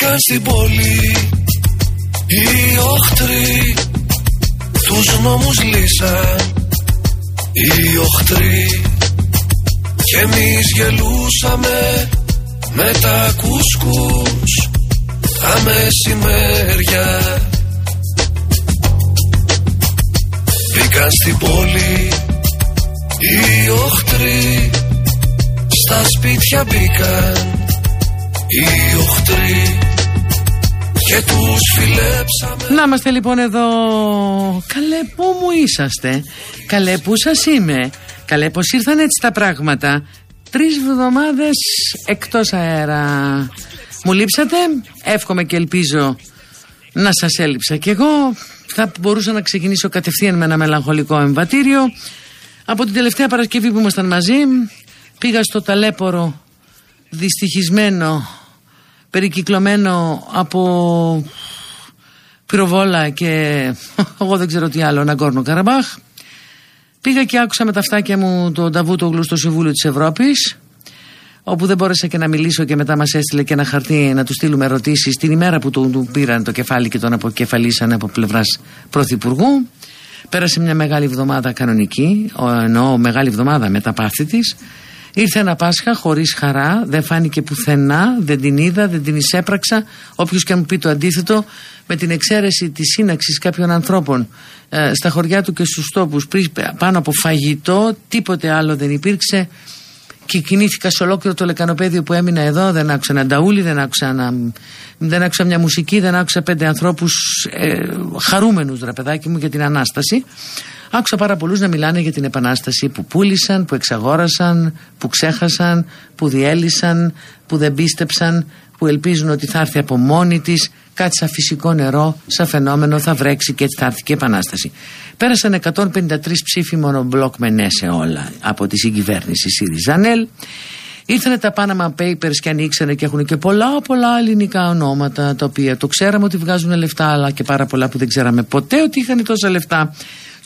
Μπήκαν στην πόλη οι οχτροί Τους νόμους λύσαν. Οι οχτροί Κι εμείς γελούσαμε με τα κουσκούς Τα μεσημέρια. Μπήκαν στην πόλη οι οχτροί Στα σπίτια μπήκαν οι οχτροί και τους φιλέψαμε. Να είμαστε λοιπόν εδώ. Καλέ που μου είσαστε; Καλέ που σας είμαι; Καλέ πως ήρθαν έτσι τα πράγματα; Τρεις εβδομάδες εκτός αέρα. Μου λείψατε; Εύχομαι και ελπίζω να σας έλειψα. Κι εγώ Θα μπορούσα να ξεκινήσω κατευθείαν με ένα μελαγχολικό εμβατήριο. Από την τελευταία Παρασκευή που ήμασταν μαζί Πήγα στο ταλέπορο Δυστυχισμένο περικυκλωμένο από πυροβόλα και εγώ δεν ξέρω τι άλλο, Ναγκόρνο Καραμπάχ. Πήγα και άκουσα με τα φτάκια μου τον Ταβούτογλου στο Συμβούλιο της Ευρώπης όπου δεν μπόρεσα και να μιλήσω και μετά μας έστειλε και ένα χαρτί να του στείλουμε ερωτήσεις την ημέρα που του, πήραν το κεφάλι και τον αποκεφαλίσαν από πλευράς Πρωθυπουργού. Πέρασε μια μεγάλη εβδομάδα κανονική, εννοώ μεγάλη εβδομάδα με τα πάθη της. Ήρθε ένα Πάσχα χωρίς χαρά, δεν φάνηκε πουθενά, δεν την είδα, δεν την εισέπραξα. Όποιος και αν μου πει το αντίθετο, με την εξαίρεση της σύναξης κάποιων ανθρώπων ε, στα χωριά του και στους τόπους πάνω από φαγητό, τίποτε άλλο δεν υπήρξε. Και κινήθηκα σε ολόκληρο το λεκανοπέδιο που έμεινα εδώ. Δεν άκουσα ένα νταούλι, δεν άκουσα, δεν άκουσα μια μουσική, δεν άκουσα πέντε ανθρώπους ε, χαρούμενους, ρε παιδάκι μου, για την ανάσταση. Άκουσα πάρα πολλούς να μιλάνε για την επανάσταση που πούλησαν, που εξαγόρασαν, που ξέχασαν, που διέλυσαν, που δεν πίστεψαν, που ελπίζουν ότι θα έρθει από μόνη της κάτι σαν φυσικό νερό, σαν φαινόμενο, θα βρέξει και έτσι θα έρθει και επανάσταση. Πέρασαν 153 ψήφοι μόνο μπλοκ με ναι σε όλα από τη συγκυβέρνηση ΣΥΡΙΖΑΝΕΛ. Ήρθαν τα Panama Papers και ανοίξανε και έχουν και πολλά πολλά ελληνικά ονόματα τα οποία το ξέραμε ότι βγάζουν λεφτά αλλά και πάρα πολλά που δεν ξέραμε ποτέ ότι είχαν τόσα λεφτά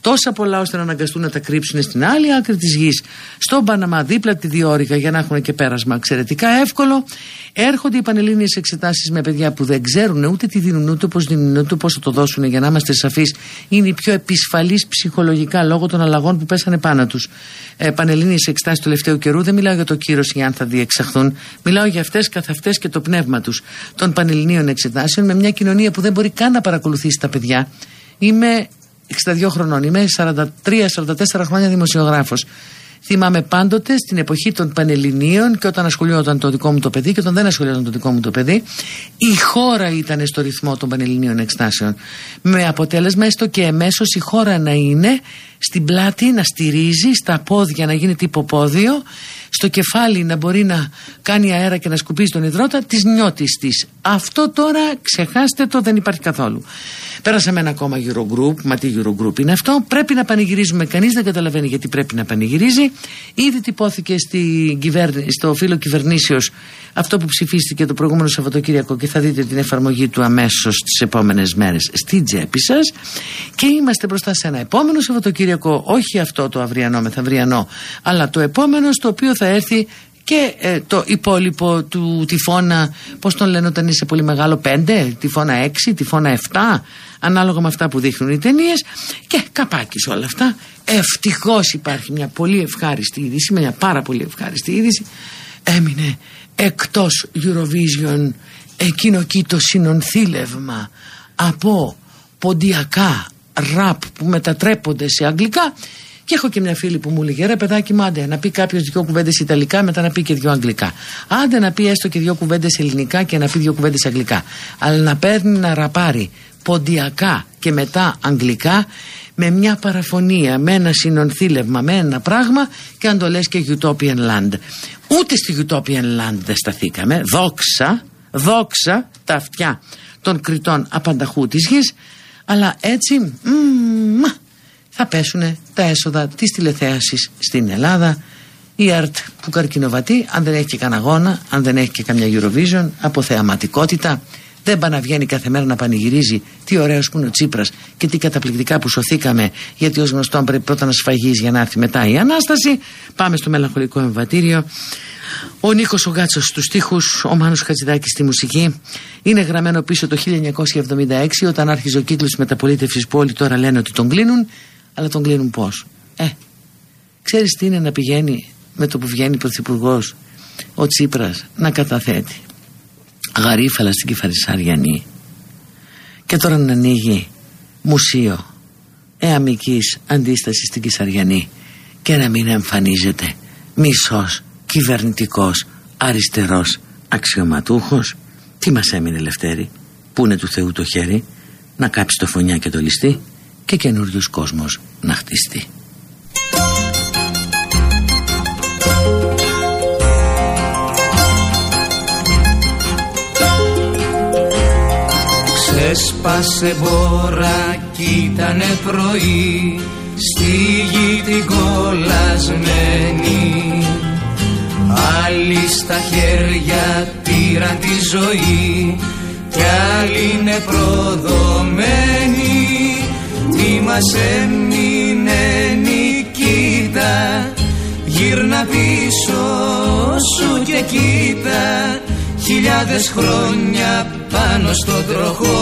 τόσα πολλά ώστε να αναγκαστούν να τα κρύψουν στην άλλη άκρη της γης, στον Παναμά, δίπλα τη διόρυγα για να έχουν και πέρασμα εξαιρετικά εύκολο. Έρχονται οι πανελλήνιες εξετάσεις με παιδιά που δεν ξέρουν ούτε τι δίνουν, ούτε πώς δίνουν, ούτε πώς θα το δώσουν για να είμαστε σαφείς. Είναι οι πιο επισφαλείς ψυχολογικά λόγω των αλλαγών που πέσανε πάνω τους. Ε, πανελλήνιες εξετάσεις του τελευταίου καιρού δεν μιλάω για το κύρος ή αν θα διεξαχθούν. Μιλάω για αυτές καθ' αυτές και το πνεύμα τους των πανελληνίων εξετάσεων με μια κοινωνία που δεν μπορεί καν να παρακολουθήσει τα παιδιά. Είμαι 62 χρονών. Είμαι 43-44 χρόνια δημοσιογράφος. Θυμάμαι πάντοτε στην εποχή των Πανελληνίων και όταν ασχολιόταν το δικό μου το παιδί και όταν δεν ασχολιόταν το δικό μου το παιδί, η χώρα ήταν στο ρυθμό των Πανελληνίων εκστάσεων. Με αποτέλεσμα έστω και εμέσως η χώρα να είναι στην πλάτη, να στηρίζει, στα πόδια να γίνει τύπο πόδιο, στο κεφάλι να μπορεί να κάνει αέρα και να σκουπίζει τον υδρότα, της νιώτης της. Αυτό τώρα ξεχάστε το, δεν υπάρχει καθόλου. Πέρασαμε ένα ακόμα Eurogroup. Μα τι Eurogroup είναι αυτό. Πρέπει να πανηγυρίζουμε. Κανείς δεν καταλαβαίνει γιατί πρέπει να πανηγυρίζει. Ήδη τυπώθηκε στη στο φύλλο κυβερνήσεως αυτό που ψηφίστηκε το προηγούμενο Σαββατοκύριακο και θα δείτε την εφαρμογή του αμέσως τις επόμενες μέρες στην τσέπη σας. Και είμαστε μπροστά σε ένα επόμενο Σαββατοκύριακο, όχι αυτό το αυριανό μεθαυριανό, αλλά το επόμενο στο οποίο θα έρθει και ε, το υπόλοιπο του τυφώνα, πώς τον λένε όταν είσαι πολύ μεγάλο, 5, τυφώνα 6, τυφώνα 7, ανάλογα με αυτά που δείχνουν οι ταινίες. Και καπάκις σε όλα αυτά. Ευτυχώς υπάρχει μια πολύ ευχάριστη είδηση, μια πάρα πολύ ευχάριστη είδηση. Έμεινε εκτός Eurovision εκείνο εκεί το συνονθήλευμα από ποντιακά ραπ που μετατρέπονται σε αγγλικά και έχω και μια φίλη που μου λέγε ρε παιδάκι μου άντε να πει κάποιος δυο κουβέντες Ιταλικά μετά να πει και δυο Αγγλικά. Άντε να πει έστω και δυο κουβέντες Ελληνικά και να πει δυο κουβέντες Αγγλικά. Αλλά να παίρνει να ραπάρει ποντιακά και μετά Αγγλικά με μια παραφωνία, με ένα συνονθήλευμα, με ένα πράγμα και αν το λες και Utopian Land. Ούτε στη Utopian Land δεν σταθήκαμε. Δόξα, δόξα τα αυτιά των κριτών απανταχού της γης αλλά έτσι θα πέσουν τα έσοδα της τηλεθέασης στην Ελλάδα. Η ΑΡΤ που καρκινοβατεί αν δεν έχει και κανένα αγώνα αν δεν έχει και καμιά Eurovision από θεαματικότητα δεν πάει να βγαίνει κάθε μέρα να πανηγυρίζει τι ωραίος που είναι ο Τσίπρας και τι καταπληκτικά που σωθήκαμε γιατί ως γνωστό πρέπει πρώτα να σφαγείς για να έρθει μετά η Ανάσταση πάμε στο μελαγχολικό εμβατήριο ο Νίκος ο Γκάτσο στους στίχους, ο Μάνος Χατζηδάκης στη μουσική. Είναι γραμμένο πίσω το 1976 όταν άρχιζε ο κύκλος τη μεταπολίτευσης που όλοι τώρα λένε ότι τον κλείνουν. Αλλά τον κλείνουν πώς; Ε, ξέρεις τι είναι να πηγαίνει με το που βγαίνει πρωθυπουργός ο Τσίπρας να καταθέτει; Γαρίφαλα στην Κεφαρισαριανή και τώρα να ανοίγει μουσείο εαμικής αντίστασης στην Κυσαριανή και να μην εμφανίζεται μισός κυβερνητικός αριστερός αξιωματούχος. Τι μας έμεινε Λευτέρη που είναι του Θεού το χέρι να κάψει το φωνιά και το ληστή και καινούριο κόσμος να χτιστεί Έσπασε μπόρα κι ήτανε πρωί στη γη την κολλασμένη Άλλοι στα χέρια πήραν τη ζωή κι άλλοι είναι προδομένοι. Τι μας έμεινε νικήτα Γύρνα πίσω σου και κοίτα. Χιλιάδες χρόνια πάνω στον τροχό.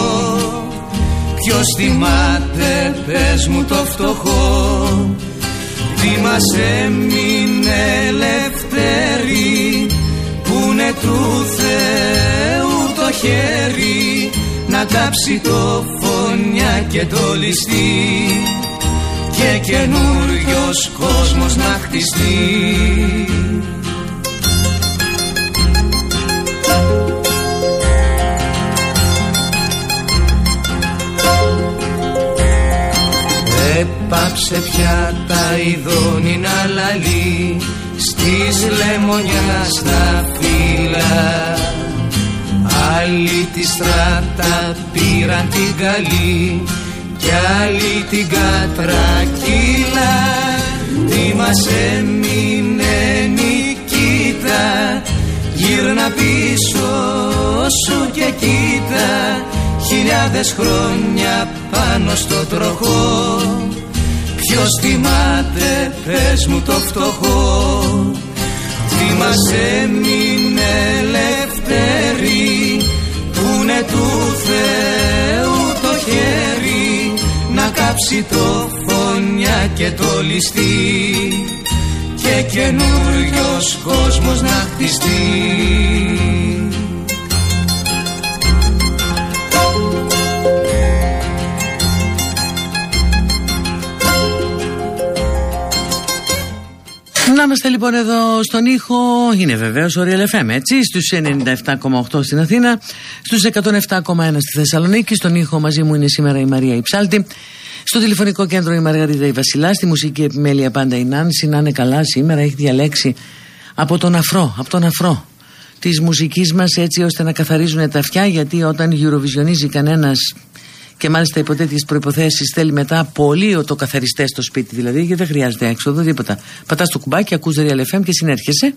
Ποιος θυμάται πες μου το φτωχό. Τι μας έμεινε ελευθερή Που είναι του Θεού το χέρι. Να κάψει το φωνιά και το ληστή Και καινούριος κόσμος να χτιστεί Πάψε πια τα ειδώνει να λαλεί Στις λεμονιάς στα φύλλα. Άλλοι τη στράτα πήραν την καλή Κι άλλοι την κατρακύλα Τι μας έμεινε νικήτα Γύρνα πίσω σου και κοίτα. Χιλιάδες χρόνια πάνω στο τροχό Ποιος θυμάται πες μου το φτωχό. Τι μας έμεινε ελεύθερη Που είναι του Θεού το χέρι. Να κάψει το φωνιά και το ληστή Και καινούριος κόσμος να χτιστεί Να είμαστε λοιπόν εδώ στον ήχο. Είναι βεβαίως ο Real FM, έτσι. Στους 97,8 στην Αθήνα, στους 107,1 στη Θεσσαλονίκη. Στον ήχο μαζί μου είναι σήμερα η Μαρία Υψάλτη. Στο τηλεφωνικό κέντρο η Μαργαρίτα η Βασιλάς. Στη μουσική επιμέλεια πάντα η Νάνση. Να είναι καλά σήμερα. Έχει διαλέξει από τον αφρό, από τον αφρό της μουσικής μας έτσι ώστε να καθαρίζουν τα αυτιά. Γιατί όταν Eurovisionίζει κανένας και μάλιστα υπό τέτοιες προποθέσει θέλει μετά πολύ το καθαριστέ στο σπίτι δηλαδή, γιατί δεν χρειάζεται έξοδο, τίποτα. Πατάς το κουμπάκι, ακούς Real FM και συνέρχεσαι.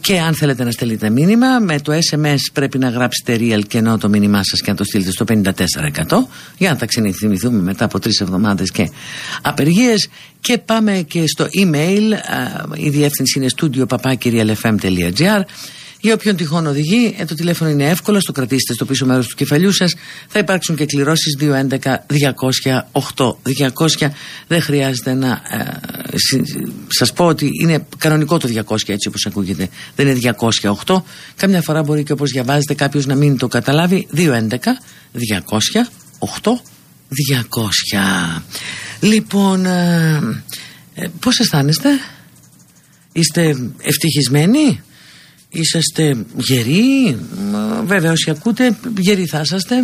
Και αν θέλετε να στείλετε μήνυμα, με το SMS πρέπει να γράψετε Real και ενώ το μήνυμά σας και να το στείλετε στο 54% για να τα ξενηθυμηθούμε μετά από τρεις εβδομάδες και απεργίες. Και πάμε και στο email, η διεύθυνση είναι studio papakirialfm.gr για όποιον τυχόν οδηγεί, ε, το τηλέφωνο είναι εύκολο, το κρατήσετε στο πίσω μέρος του κεφαλιού σας. Θα υπάρξουν και κληρώσεις 211-200-8-200. Δεν χρειάζεται να ε, σας πω ότι είναι κανονικό το 200 έτσι όπως ακούγεται. Δεν είναι 208. Κάμια φορά μπορεί και όπως διαβάζετε κάποιος να μην το καταλάβει. 211-200-8-200. Λοιπόν, ε, ε, πώς αισθάνεστε, είστε ευτυχισμένοι, είσαστε γεροί βέβαια όσοι ακούτε γεροί θα είσαστε.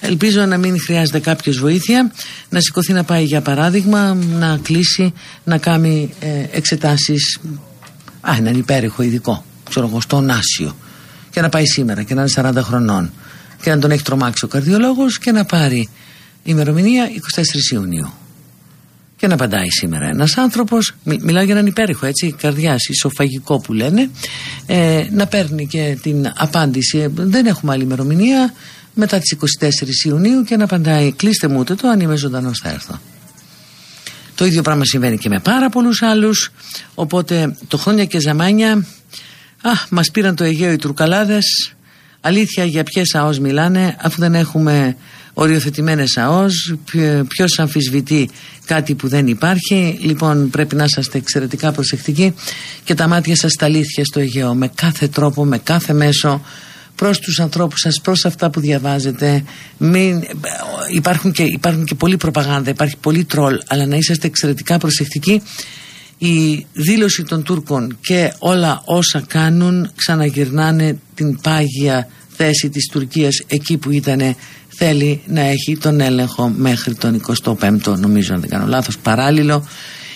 Ελπίζω να μην χρειάζεται κάποιος βοήθεια να σηκωθεί να πάει για παράδειγμα να κλείσει να κάνει ε, εξετάσεις. Α, έναν υπέρηχο ειδικό ξέρω εγώ στον Άσιο. Και να πάει σήμερα και να είναι 40 χρονών. Και να τον έχει τρομάξει ο καρδιολόγος και να πάρει ημερομηνία 24 Ιουνίου Και να απαντάει σήμερα ένας άνθρωπος, μιλάω για έναν υπέρηχο έτσι, καρδιάς, ισοφαγικό που λένε, ε, να παίρνει και την απάντηση, ε, δεν έχουμε άλλη ημερομηνία, μετά τις 24 Ιουνίου και να απαντάει κλείστε μου ούτε το αν είμαι ζωντανός θα έρθω. Το ίδιο πράγμα συμβαίνει και με πάρα πολλούς άλλους, οπότε το χρόνια και ζαμάνια, α, μας πήραν το Αιγαίο οι Τουρκαλάδες, αλήθεια για ποιες ΑΟΣ μιλάνε αφού δεν έχουμε οριοθετημένες ΑΟΣ ποιος αμφισβητεί κάτι που δεν υπάρχει. Λοιπόν πρέπει να είσαστε εξαιρετικά προσεκτικοί και τα μάτια σας τα αλήθεια στο Αιγαίο. Με κάθε τρόπο, με κάθε μέσο προς τους ανθρώπους σας, προς αυτά που διαβάζετε. Μην, υπάρχουν, και, υπάρχουν και πολλή προπαγάνδα, υπάρχει πολύ τρόλ αλλά να είσαστε εξαιρετικά προσεκτικοί. Η δήλωση των Τούρκων και όλα όσα κάνουν ξαναγυρνάνε την πάγια θέση της Τουρκίας εκεί που ήταν θέλει να έχει τον έλεγχο μέχρι τον 25ο νομίζω αν δεν κάνω λάθος παράλληλο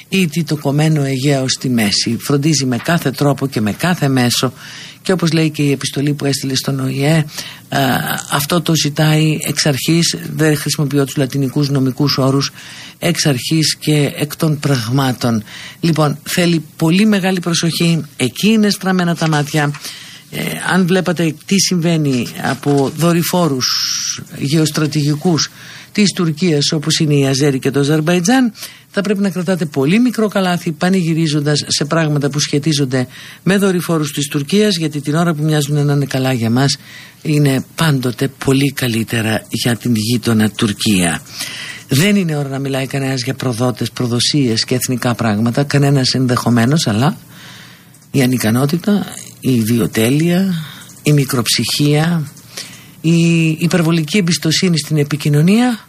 ή το κομμένο Αιγαίο στη μέση. Φροντίζει με κάθε τρόπο και με κάθε μέσο. Και όπως λέει και η επιστολή που έστειλε στον ΟΗΕ αυτό το ζητάει εξ αρχής δεν χρησιμοποιώ τους λατινικούς νομικούς όρους εξ αρχής και εκ των πραγμάτων. Λοιπόν θέλει πολύ μεγάλη προσοχή. Εκεί είναι στραμμένα τα μάτια ε, αν βλέπατε τι συμβαίνει από δορυφόρους γεωστρατηγικούς της Τουρκίας όπως είναι η Αζέρη και το Αζερβαϊτζάν θα πρέπει να κρατάτε πολύ μικρό καλάθι πανηγυρίζοντας σε πράγματα που σχετίζονται με δορυφόρους της Τουρκίας γιατί την ώρα που μοιάζουν να είναι καλά για μας είναι πάντοτε πολύ καλύτερα για την γείτονα Τουρκία. Δεν είναι ώρα να μιλάει κανένας για προδότες, προδοσίες και εθνικά πράγματα, κανένας ενδεχομένως, αλλά η ανικανότητα, η ιδιοτέλεια, η μικροψυχία, η υπερβολική εμπιστοσύνη στην επικοινωνία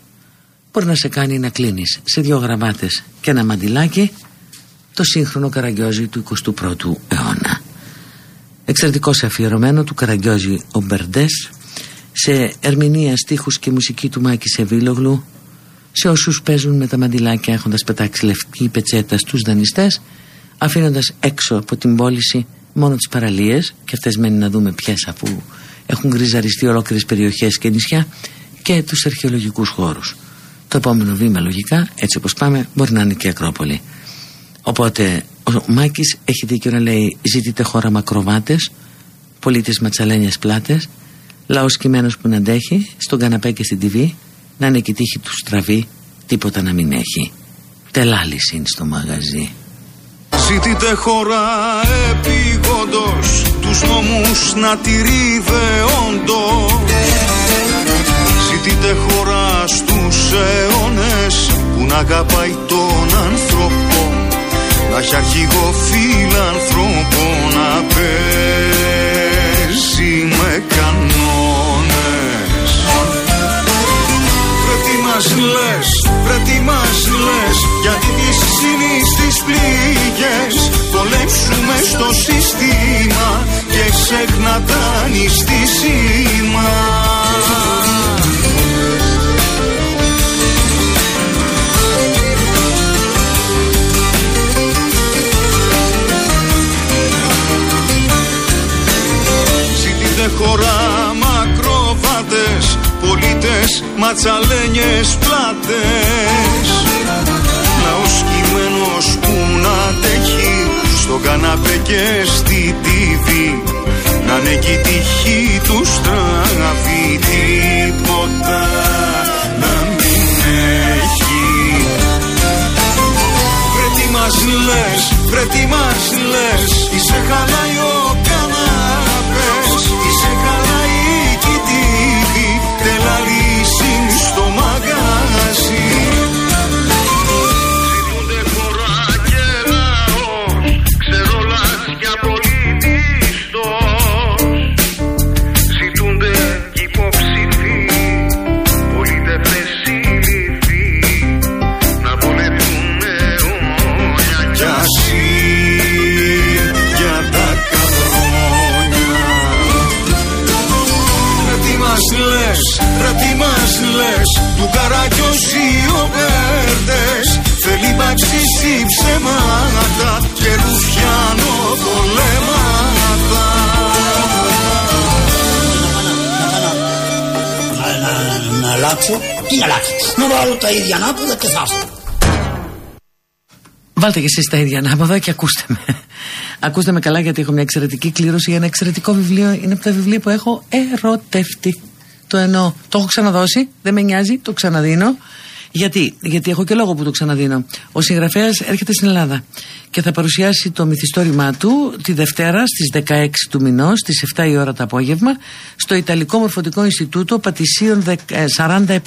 μπορεί να σε κάνει να κλείνεις σε δύο γραμμάτες και ένα μαντιλάκι το σύγχρονο καραγκιόζι του 21ου αιώνα. Εξαιρετικός αφιερωμένο του καραγκιόζι ο Μπερντές σε ερμηνεία στίχους και μουσική του Μάκη Σεβίλογλου σε όσους παίζουν με τα μαντιλάκια έχοντας πετάξει λευκή πετσέτα στους δανειστές αφήνοντας έξω από την πώληση μόνο τις παραλίες και αυτές μένει να δούμε ποιες αφού έχουν γκριζαριστεί ολόκληρες περιοχές και νησιά και τους αρχαιολογικούς χώρους. Το επόμενο βήμα λογικά, έτσι όπως πάμε, μπορεί να είναι και η Ακρόπολη. Οπότε ο Μάκης έχει δίκιο να λέει ζητείτε χώρα μακροβάτες, πολίτες ματσαλένιες πλάτες, λαός κειμένος που να αντέχει, στον καναπέ και στην τιβή, να είναι και τύχη του στραβή, τίποτα να μην έχει. Τελάλης είναι στο μαγαζί. Ζητείτε χώρα επίγοντος Τους νόμους να τηρεί δεόντος Ζητείτε χώρα στους αιώνες Που να αγαπάει τον άνθρωπο. Να έχει αρχηγό άνθρωπο Να πέσει με κανόνες μας λες, βρε τι μας λες Γιατί τις συνείς πληγές Πολέψουμε στο σύστημα Και ξέχνα τα νηστίσιμα. Χώρα μακροβάτες Πολίτες ματσαλένιες πλάτες. Λαός κειμένος που να τέχει Στον καναπέ και στη τύβη Να είναι και η τύχη του στραβή Τίποτα να μην έχει. Βρε τι μας λες, βρε τι μας λες Είσαι χαλάει Να αλλάξω, τι να αλλάξω, να βάλω τα ίδια να που δεν και θα Βάλτε και εσείς τα ίδια ανάποδα και ακούστε με. ακούστε με καλά γιατί έχω μια εξαιρετική κλήρωση για ένα εξαιρετικό βιβλίο. Είναι από τα βιβλία που έχω ερωτευτεί. Το εννοώ. Το έχω ξαναδώσει, δεν με νοιάζει, το ξαναδίνω. Γιατί, γιατί έχω και λόγο που το ξαναδίνω. Ο συγγραφέας έρχεται στην Ελλάδα και θα παρουσιάσει το μυθιστόρημά του τη Δευτέρα στις 16 του μηνός, στις 7 η ώρα το απόγευμα, στο Ιταλικό Μορφωτικό Ινστιτούτο Πατησίων 47. Ε,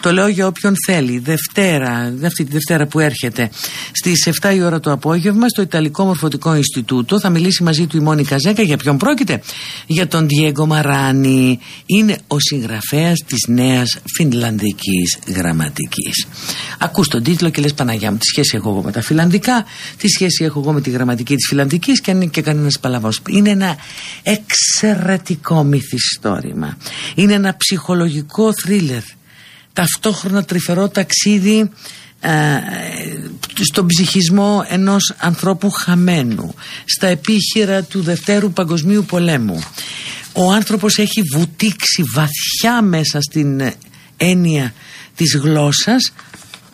το λέω για όποιον θέλει. Δευτέρα, αυτή τη Δευτέρα που έρχεται, στις 7 η ώρα το απόγευμα, στο Ιταλικό Μορφωτικό Ινστιτούτο, θα μιλήσει μαζί του η Μόνικα Ζέκα. Για ποιον πρόκειται, για τον Διέγκο Μαράνι. Είναι ο συγγραφέας της νέας Φινλανδικής γραμματική. Ακούς τον τίτλο και λες Παναγιά μου, τι σχέση έχω εγώ με τα φιλανδικά, τι σχέση έχω εγώ με τη γραμματική της φιλανδικής και αν είναι και κανένας παλαβός. Είναι ένα εξαιρετικό μυθιστόρημα. Είναι ένα ψυχολογικό θρίλερ. Ταυτόχρονα τρυφερό ταξίδι ε, στον ψυχισμό ενός ανθρώπου χαμένου στα επίχειρα του Δευτέρου Παγκοσμίου Πολέμου ο άνθρωπος έχει βουτήξει βαθιά μέσα στην έννοια της γλώσσας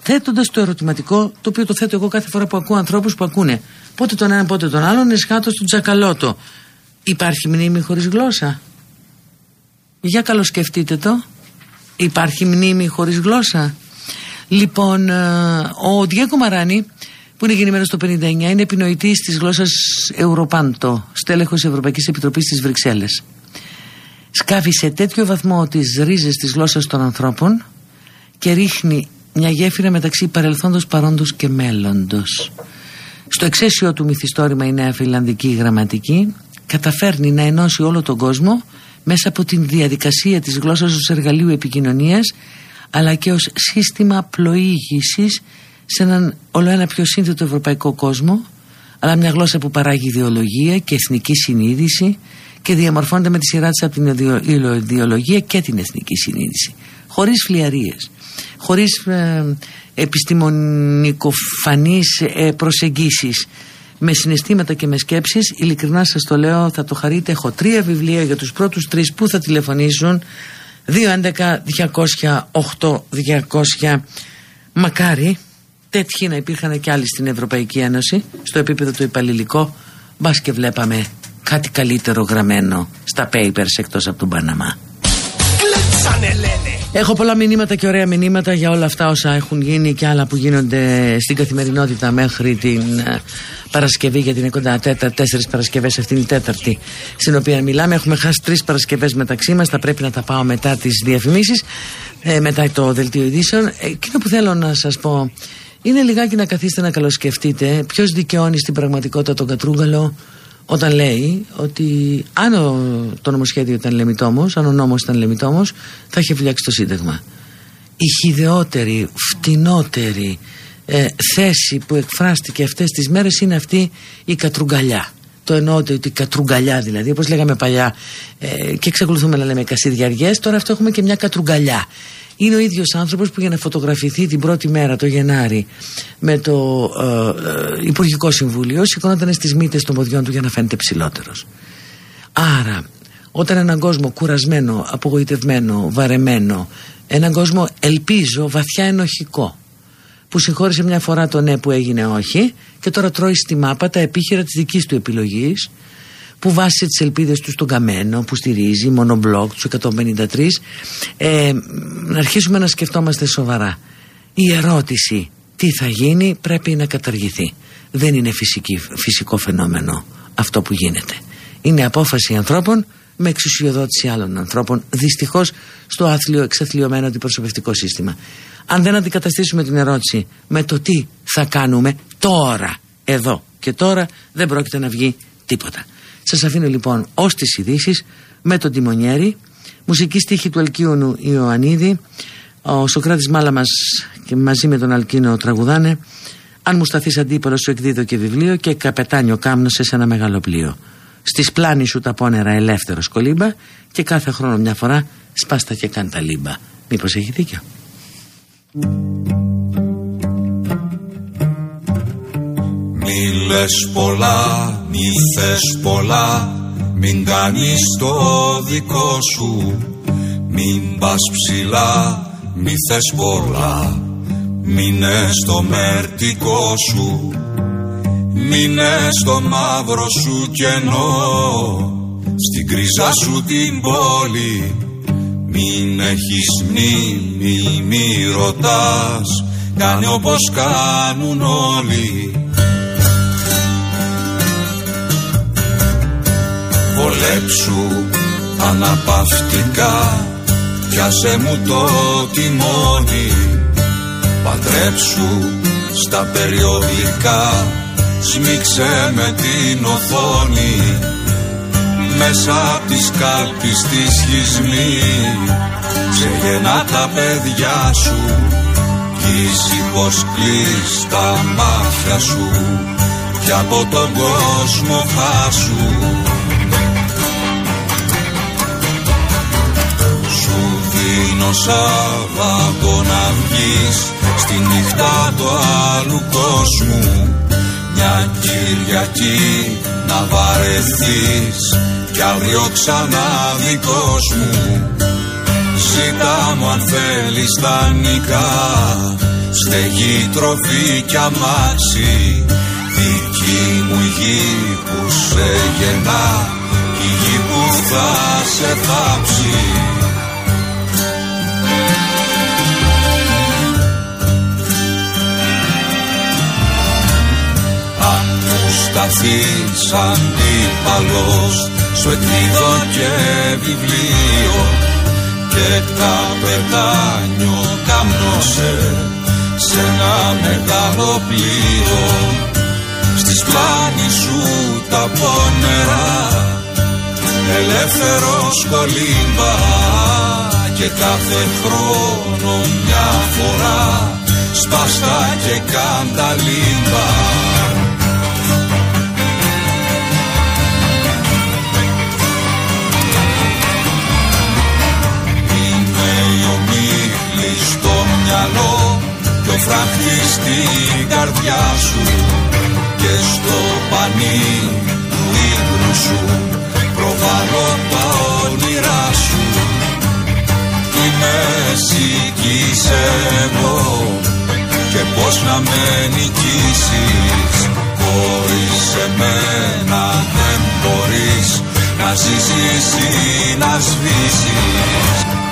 θέτοντας το ερωτηματικό το οποίο το θέτω εγώ κάθε φορά που ακούω ανθρώπους που ακούνε πότε τον έναν πότε τον άλλον εσχάτως του τσακαλώτο υπάρχει μνήμη χωρίς γλώσσα; Για καλοσκεφτείτε το. Υπάρχει μνήμη χωρίς γλώσσα; Λοιπόν ε, ο Διέκο Μαράνη που είναι γεννημένος το 59 είναι επινοητής της γλώσσας Ευρωπάντο στέλεχος Ευρωπαϊκής Επιτροπής της Βρυξέλλες. Σκάβει σε τέτοιο βαθμό τις ρίζες της γλώσσας των ανθρώπων και ρίχνει μια γέφυρα μεταξύ παρελθόντος, παρόντος και μέλλοντος. Στο εξαίσιο του μυθιστόρημα η νέα φιλανδική γραμματική καταφέρνει να ενώσει όλο τον κόσμο μέσα από την διαδικασία της γλώσσας ως εργαλείου επικοινωνίας αλλά και ως σύστημα πλοήγησης σε έναν όλο ένα πιο σύνθετο ευρωπαϊκό κόσμο αλλά μια γλώσσα που παράγει ιδεολογία και εθνική συνείδηση και διαμορφώνεται με τη σειρά της από την ιδεολογία και την εθνική συνείδηση χωρίς φλιαρίες χωρίς ε, επιστημονικοφανείς ε, προσεγγίσεις. Με συναισθήματα και με σκέψεις ειλικρινά σας το λέω θα το χαρείτε. Έχω τρία βιβλία για τους πρώτους τρεις που θα τηλεφωνήσουν. 211-200-8-200 μακάρι. Τέτοιοι να υπήρχαν και άλλοι στην Ευρωπαϊκή Ένωση στο επίπεδο του υπαλληλικό. Μπας και βλέπαμε κάτι καλύτερο γραμμένο στα papers εκτός από τον Παναμά Έχω πολλά μηνύματα και ωραία μηνύματα για όλα αυτά όσα έχουν γίνει και άλλα που γίνονται στην καθημερινότητα μέχρι την ε, Παρασκευή γιατί είναι κοντά τέσσερις Παρασκευές αυτήν η τέταρτη στην οποία μιλάμε. Έχουμε χάσει τρεις Παρασκευές μεταξύ μας. Θα πρέπει να τα πάω μετά τις διαφημίσεις, ε, μετά το δελτίο ειδήσεων. Ε, εκείνο που θέλω να σας πω είναι λιγάκι να καθίσετε να καλοσκεφτείτε ποιος δικαιώνει στην πραγματικότητα τον Κατρούγκαλο όταν λέει ότι αν το νομοσχέδιο ήταν λεμιτόμος, αν ο νόμος ήταν λεμιτόμος, θα είχε φυλιάξει το Σύνταγμα. Η χιδεότερη, φτηνότερη ε, θέση που εκφράστηκε αυτές τις μέρες είναι αυτή η κατρουγκαλιά. Το εννοώ ότι η κατρουγκαλιά δηλαδή, όπως λέγαμε παλιά ε, και εξακολουθούμε να λέμε κασίδιαριές, τώρα αυτό έχουμε και μια κατρουγκαλιά είναι ο ίδιος άνθρωπος που για να φωτογραφηθεί την πρώτη μέρα το Γενάρη με το ε, ε, Υπουργικό Συμβούλιο σηκώνονταν στις μύτες των ποδιών του για να φαίνεται ψηλότερος. Άρα όταν έναν κόσμο κουρασμένο, απογοητευμένο, βαρεμένο έναν κόσμο ελπίζω βαθιά ενοχικό που συγχώρησε μια φορά το ναι που έγινε όχι και τώρα τρώει στη μάπα τα επίχειρα της δικής του επιλογής που βάσει τις ελπίδες τους στον Καμένο που στηρίζει, μονομπλοκ τους 153 ε, να αρχίσουμε να σκεφτόμαστε σοβαρά. Η ερώτηση τι θα γίνει πρέπει να καταργηθεί. Δεν είναι φυσική, φυσικό φαινόμενο αυτό που γίνεται. Είναι απόφαση ανθρώπων με εξουσιοδότηση άλλων ανθρώπων δυστυχώς στο άθλιο εξαθλειωμένο αντιπροσωπευτικό σύστημα. Αν δεν αντικαταστήσουμε την ερώτηση με το τι θα κάνουμε τώρα εδώ και τώρα δεν πρόκειται να βγει τίποτα σας αφήνω λοιπόν ως τις ειδήσεις με τον Τιμονιέρη, μουσική στίχη του Αλκίωνου Ιωαννίδη, ο Σοκράτης Μάλαμας και μαζί με τον Αλκίνο τραγουδάνε «Αν μου σταθείς αντίπαλος σου εκδίδω και βιβλίο και καπετάνιο κάμνωσε σε ένα μεγάλο πλοίο». Στις πλάνη σου τα πόνερα ελεύθερος κολύμπα και κάθε χρόνο μια φορά σπάστα και κάνε τα λίμπα. Μήπως έχεις δίκιο; Μη λες πολλά, μη θες πολλά Μην κάνεις το δικό σου. Μην πας ψηλά, μη θες πολλά Μείνε στο μερτικό σου. Μείνε στο μαύρο σου κενό Στην κρίζα σου την πόλη. Μην έχεις μνήμη, μη ρωτάς Κάνε όπως κάνουν όλοι Βολέψου αναπαυτικά. Πιάσε μου το τιμόνι Παντρέψου στα περιοδικά. Σμίξε με την οθόνη Μέσα απ' τις κάλπης της σχισμή Ξεγενά τα παιδιά σου Κι ήσυχος κλείς τα μάτια σου. Κι από τον κόσμο χάσου δίνω Σάββατο να βγεις Στη νύχτα του άλλου κόσμου. Μια Κυριακή να βαρεθείς κι αύριο ξανά δικός μου. Ζήτα μου αν θέλεις τα νικά στεγή, τροφή κι αμάξι. Δική μου γη που σε γεννά η γη που θα σε θάψει σταθείς αντίπαλος σου εκδίδω και βιβλίο και τα πετάνιο κάμνωσε σε ένα μεγάλο πλοίο. Στις πλάνη σου τα πόνερα ελεύθερος κολύμπα και κάθε χρόνο μια φορά σπάστα και κάντα λίμπα και ο φράχτης στην καρδιά σου και στο πανί του ύπνου σου προβάλλω τα όνειρά σου. Είμαι εσύ κι είσαι εγώ και πως να με νικήσεις χωρίς εμένα δεν μπορείς να ζήσεις ή να σβήσεις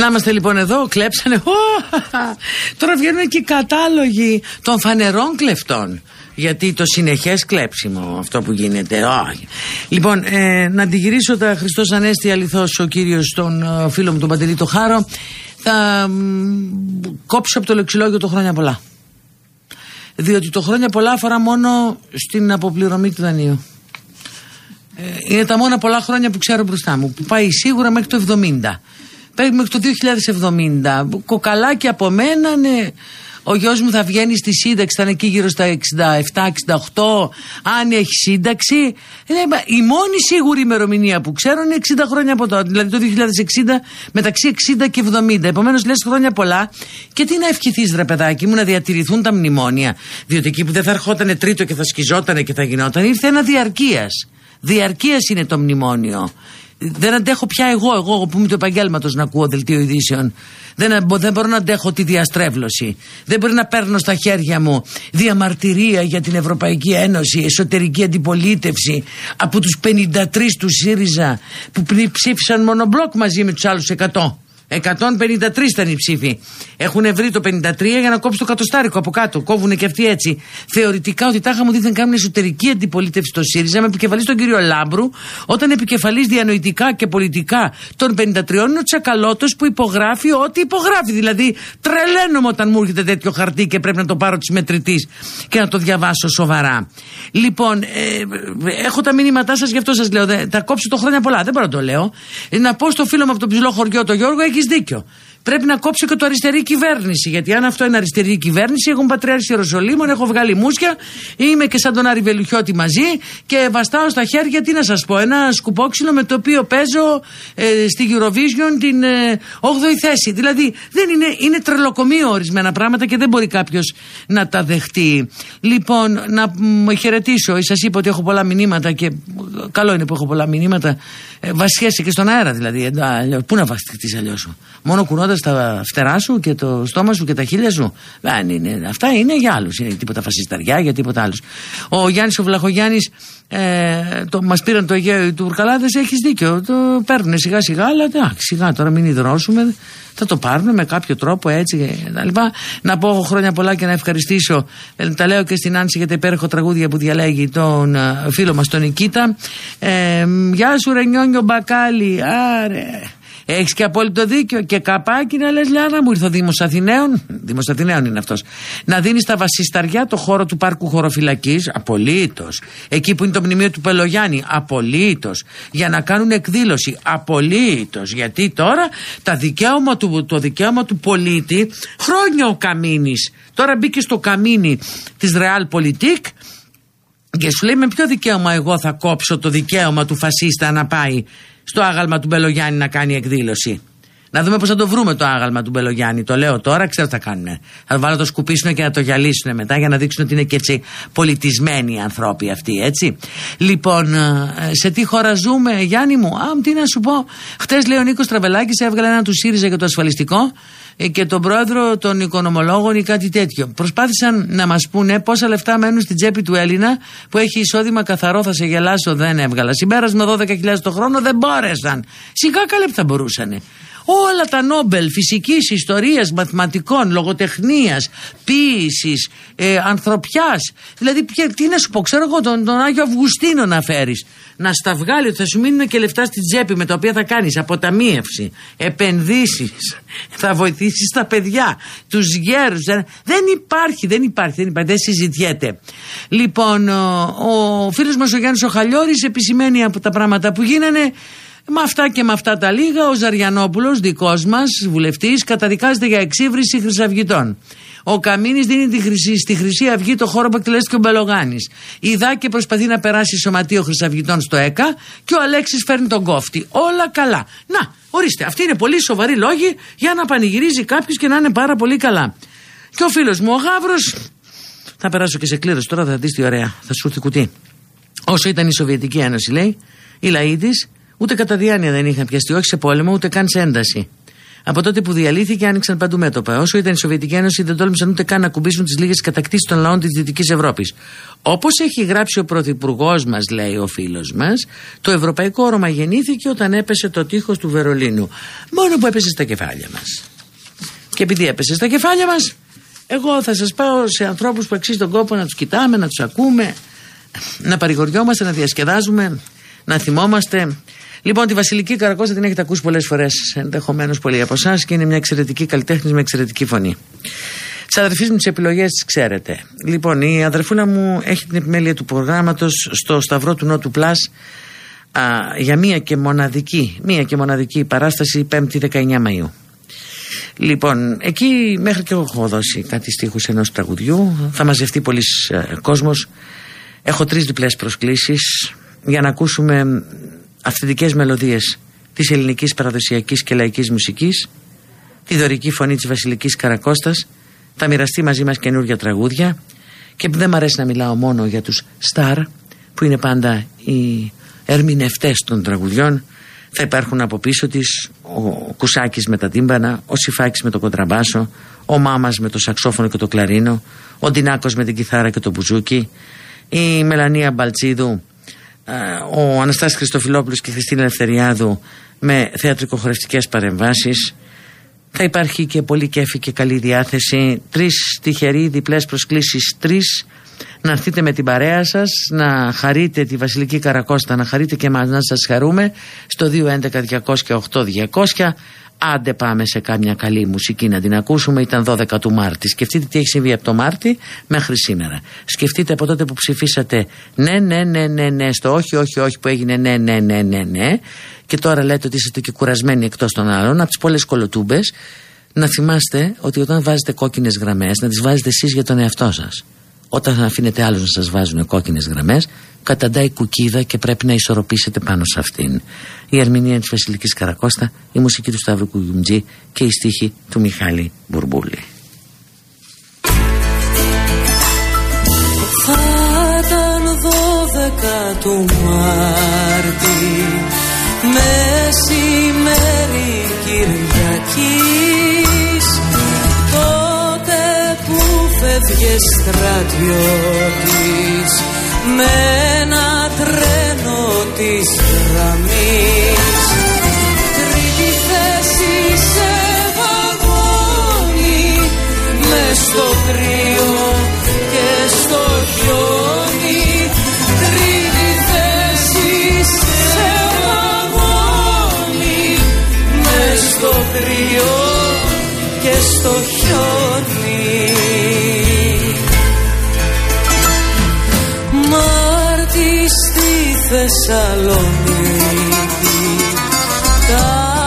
Να είμαστε λοιπόν εδώ, κλέψανε. Τώρα βγαίνουν και οι κατάλογοι των φανερών κλεφτών. Γιατί το συνεχές κλέψιμο αυτό που γίνεται. Λοιπόν, ε, να αντιγυρίσω τα Χριστός Ανέστη αληθώς ο κύριος τον ε, φίλο μου τον Παντελή το Χάρο. Θα κόψω από το λεξιλόγιο το χρόνια πολλά. Διότι το χρόνια πολλά αφορά μόνο στην αποπληρωμή του δανείου. Ε, είναι τα μόνα πολλά χρόνια που ξέρω μπροστά μου. Που πάει σίγουρα μέχρι το 70 μέχρι το 2070. Κοκαλάκι από μένα, ναι. Ο γιος μου θα βγαίνει στη σύνταξη, θα είναι εκεί γύρω στα 67-68, αν έχει σύνταξη. Ε, η μόνη σίγουρη ημερομηνία που ξέρω είναι 60 χρόνια από τότε, δηλαδή το 2060, μεταξύ 60 και 70. Επομένως λες χρόνια πολλά. Και τι να ευχηθείς, ρε παιδάκι μου, να διατηρηθούν τα μνημόνια. Διότι εκεί που δεν θα ερχόταν τρίτο και θα σκιζότανε και θα γινόταν, ήρθε ένα διαρκείας. Διαρκείας είναι το μνημόνιο. Δεν αντέχω πια εγώ, εγώ που είμαι του επαγγέλματος να ακούω δελτίο ειδήσεων. Δεν, δεν μπορώ να αντέχω τη διαστρέβλωση. Δεν μπορεί να παίρνω στα χέρια μου διαμαρτυρία για την Ευρωπαϊκή Ένωση, εσωτερική αντιπολίτευση από τους 53 του ΣΥΡΙΖΑ που ψήφισαν μονομπλοκ μαζί με τους άλλους 100. 153 ήταν οι ψήφοι. Έχουν βρει το 53 για να κόψει το κατοστάρικο από κάτω. Κόβουν και αυτοί έτσι. Θεωρητικά ότι τάχα μου δίθεν κάνουν εσωτερική αντιπολίτευση στο ΣΥΡΙΖΑ με επικεφαλής τον κύριο Λάμπρου, όταν επικεφαλής διανοητικά και πολιτικά των 53 είναι ο Τσακαλώτος που υπογράφει ό,τι υπογράφει. Δηλαδή, τρελαίνομαι όταν μου έρχεται τέτοιο χαρτί και πρέπει να το πάρω της μετρητής και να το διαβάσω σοβαρά. Λοιπόν, ε, έχω τα μήνυματά σας, γι' αυτό σας λέω. Δε, τα κόψω το χρόνια πολλά. Δεν μπορώ να το λέω. Ε, να πω στο φίλο μου από το ψηλό χωριό, το Γιώργο, έχεις δίκιο. Πρέπει να κόψω και το αριστερή κυβέρνηση. Γιατί αν αυτό είναι αριστερή κυβέρνηση, έχουν πατριάρχη Ιεροσολύμων, έχω βγάλει μουσια, είμαι και σαν τον Άρη Βελουχιώτη μαζί και βαστάω στα χέρια, τι να σας πω, ένα σκουπόξυλο με το οποίο παίζω ε, στη Eurovision την ε, 8η θέση. Δηλαδή δεν είναι, είναι τρελοκομείο ορισμένα πράγματα και δεν μπορεί κάποιος να τα δεχτεί. Λοιπόν, να μ, χαιρετήσω. Σας είπα ότι έχω πολλά μηνύματα και καλό είναι που έχω πολλά μηνύματα. Ε, βασιέσαι και στον αέρα δηλαδή. Ε, αλλιώς, πού να βασιστεί αλλιώς. Μόνο κουνώντας τα φτερά σου και το στόμα σου και τα χείλια σου. Δεν είναι, αυτά είναι για άλλους. Είναι τίποτα φασισταριά για τίποτα άλλο. Ο Γιάννης ο Βλαχογιάννη ε, το, μας πήραν το Αιγαίο οι Τουρκαλάδες έχεις δίκιο το παίρνουν σιγά σιγά αλλά εντάξει σιγά τώρα μην υδρώσουμε θα το πάρουμε με κάποιο τρόπο έτσι και τα λοιπά. Να πω χρόνια πολλά και να ευχαριστήσω ε, τα λέω και στην Άνση για τα υπέροχα τραγούδια που διαλέγει τον ε, φίλο μας τον Νικήτα ε, Γεια σου Ρενιόνιο Μπακάλι Άρε έχεις και απόλυτο δίκιο. Και καπάκι να λες, Λιάνα μου, ήρθε ο Δήμος Αθηναίων. Δήμος Αθηναίων είναι αυτός. Να δίνεις στα βασισταριά το χώρο του πάρκου χωροφυλακής. Απολύτως. Εκεί που είναι το μνημείο του Πελογιάννη. Απολύτως. Για να κάνουν εκδήλωση. Απολύτως. Γιατί τώρα τα δικαίωμα του, το δικαίωμα του πολίτη. Χρόνια ο Καμίνης. Τώρα μπήκε στο καμίνι της Realpolitik και σου λέει με ποιο δικαίωμα εγώ θα κόψω το δικαίωμα του φασίστα να πάει στο άγαλμα του Μπελογιάννη να κάνει εκδήλωση. Να δούμε πώς θα το βρούμε το άγαλμα του Μπελογιάννη. Το λέω τώρα, ξέρω τι θα κάνουν. Θα βάλω το σκουπίσουν και να το γυαλίσουν μετά για να δείξουν ότι είναι και έτσι πολιτισμένοι οι άνθρωποι αυτοί, έτσι. Λοιπόν, ε, σε τι χώρα ζούμε, Γιάννη μου, α, τι να σου πω. Χτες λέει ο Νίκος Τραβελάκης έβγαλε ένα του ΣΥΡΙΖΑ για το ασφαλιστικό ε, και τον πρόεδρο των οικονομολόγων ή κάτι τέτοιο. Προσπάθησαν να μας πούνε πόσα λεφτά μένουν στην τσέπη του Έλληνα που έχει εισόδημα καθαρό, θα σε γελάσω, δεν έβγαλα. Συμπέρασμα 12.000 το χρόνο δεν μπόρεσαν. Σιγά καλέ που θα μπορούσαν όλα τα Νόμπελ φυσικής, ιστορίας, μαθηματικών, λογοτεχνίας, ποίησης, ε, ανθρωπιάς. Δηλαδή, τι να σου πω, ξέρω εγώ, τον, τον Άγιο Αυγουστίνο να φέρεις. Να στα βγάλει ότι θα σου μείνουν και λεφτά στην τσέπη με τα οποία θα κάνεις αποταμίευση, επενδύσεις, θα βοηθήσεις τα παιδιά, τους γέρους. Δεν υπάρχει, δεν υπάρχει, δεν υπάρχει, δεν συζητιέται. Λοιπόν, ο, ο φίλος μας ο Γιάννης ο Χαλιώρης επισημαίνει από τα πράγματα που γίνανε με αυτά και με αυτά τα λίγα, ο Ζαριανόπουλος, δικός μας βουλευτής, καταδικάζεται για εξύβριση χρυσαυγητών. Ο Καμίνης δίνει τη χρυσή, στη Χρυσή Αυγή το χώρο που εκτελέστηκε ο Μπελογάνης. Η Δάκη προσπαθεί να περάσει σωματείο χρυσαυγητών στο ΕΚΑ και ο Αλέξης φέρνει τον κόφτη. Όλα καλά. Να, ορίστε, αυτοί είναι πολύ σοβαροί λόγοι για να πανηγυρίζει κάποιος και να είναι πάρα πολύ καλά. Και ο φίλος μου, ο Γάβρο. Θα περάσω και σε κλήρωση τώρα, θα δεις τι ωραία. Θα σου έρθει κουτί. Όσο ήταν η Σοβιετική Ένωση, λέει, οι λαοί της Ούτε κατά διάνοια δεν είχαν πιαστεί, όχι σε πόλεμο, ούτε καν σε ένταση. Από τότε που διαλύθηκε, άνοιξαν παντού μέτωπα. Όσο ήταν η Σοβιετική Ένωση, δεν τόλμησαν ούτε καν να κουμπίσουν τις λίγες κατακτήσεις των λαών της Δυτικής Ευρώπης. Όπως έχει γράψει ο Πρωθυπουργός μας, λέει ο φίλος μας, το ευρωπαϊκό όρομα γεννήθηκε όταν έπεσε το τείχος του Βερολίνου. Μόνο που έπεσε στα κεφάλια μας. Και επειδή έπεσε στα κεφάλια μας, εγώ θα σας πάω σε ανθρώπους που αξίζει τον κόπο να τους κοιτάμε, να τους ακούμε, να παρηγοριόμαστε, να διασκεδάζουμε, να θυμόμαστε Λοιπόν, τη Βασιλική Καρακώστα την έχετε ακούσει πολλές φορές, ενδεχομένως πολλοί από εσάς και είναι μια εξαιρετική καλλιτέχνης με εξαιρετική φωνή. Τις αδερφή μου τις επιλογές τις ξέρετε. Λοιπόν, η αδερφούλα μου έχει την επιμέλεια του προγράμματος στο Σταυρό του Νότου Πλάς για μία και μοναδική, μία και μοναδική παράσταση 5η 19 Μαου. Λοιπόν, εκεί μέχρι και εγώ έχω δώσει κάτι στίχους ενός τραγουδιού. Θα μαζευτεί πολλοί ε, κόσμος. Έχω τρεις διπλές προσκλήσεις για να ακούσουμε αυθεντικές μελωδίες της ελληνικής παραδοσιακής και λαϊκής μουσικής, τη δωρική φωνή της Βασιλικής Καρακώστας, θα μοιραστεί μαζί μας καινούργια τραγούδια και δεν μου αρέσει να μιλάω μόνο για τους στάρ που είναι πάντα οι ερμηνευτές των τραγουδιών θα υπάρχουν από πίσω της ο Κουσάκης με τα τύμπανα, ο Σιφάκης με το κοντραμπάσο, ο Μάμας με το σαξόφωνο και το κλαρίνο, ο Ντινάκος με την κιθάρα και το μπουζούκι, η Μελανία Μπαλτσίδου ε, ο Αναστάσης Χριστοφιλόπουλος και η Χριστίνα Ελευθεριάδου με θεατρικοχορευτικές παρεμβάσεις. Θα υπάρχει και πολύ κέφι και καλή διάθεση. Τρεις τυχεροί διπλές προσκλήσεις τρεις. Να έρθετε με την παρέα σας να χαρείτε τη Βασιλική Καρακώστα να χαρείτε και εμάς να σας χαρούμε στο 211 200 Άντε πάμε σε κάμια καλή μουσική να την ακούσουμε. Ήταν 12 του Μάρτη. Σκεφτείτε τι έχει συμβεί από το Μάρτι μέχρι σήμερα. Σκεφτείτε από τότε που ψηφίσατε ναι, ναι, ναι, ναι, ναι, στο όχι, όχι, όχι που έγινε ναι, ναι, ναι, ναι, ναι. Και τώρα λέτε ότι είστε και κουρασμένοι εκτός των άλλων από τις πολλές κολοτούμπες. να θυμάστε ότι όταν βάζετε κόκκινες γραμμές, να τις βάζετε εσείς για τον εαυτό σας. Όταν αφήνετε άλλους να σας βάζουν κόκκινες γραμμές, καταντάει κουκίδα και πρέπει να ισορροπήσετε πάνω σε αυτήν. Η ερμηνεία της Βασιλικής Καρακώστα, η μουσική του Σταύρου Κουγιουμτζή και η στίχη του Μιχάλη Μπουρμπούλη. Θα ήταν δώδεκα του Μάρτη Μεσημέρι Κυριακής Τότε που φεύγε στρατιώτης Με ένα τρένο της γραμμής. Τρίτη θέση σε βαγόνι. Μες στο κρύο και στο χιόνι. Τρίτη θέση σε βαγόνι. Μες στο κρύο Θεσσαλονίκη.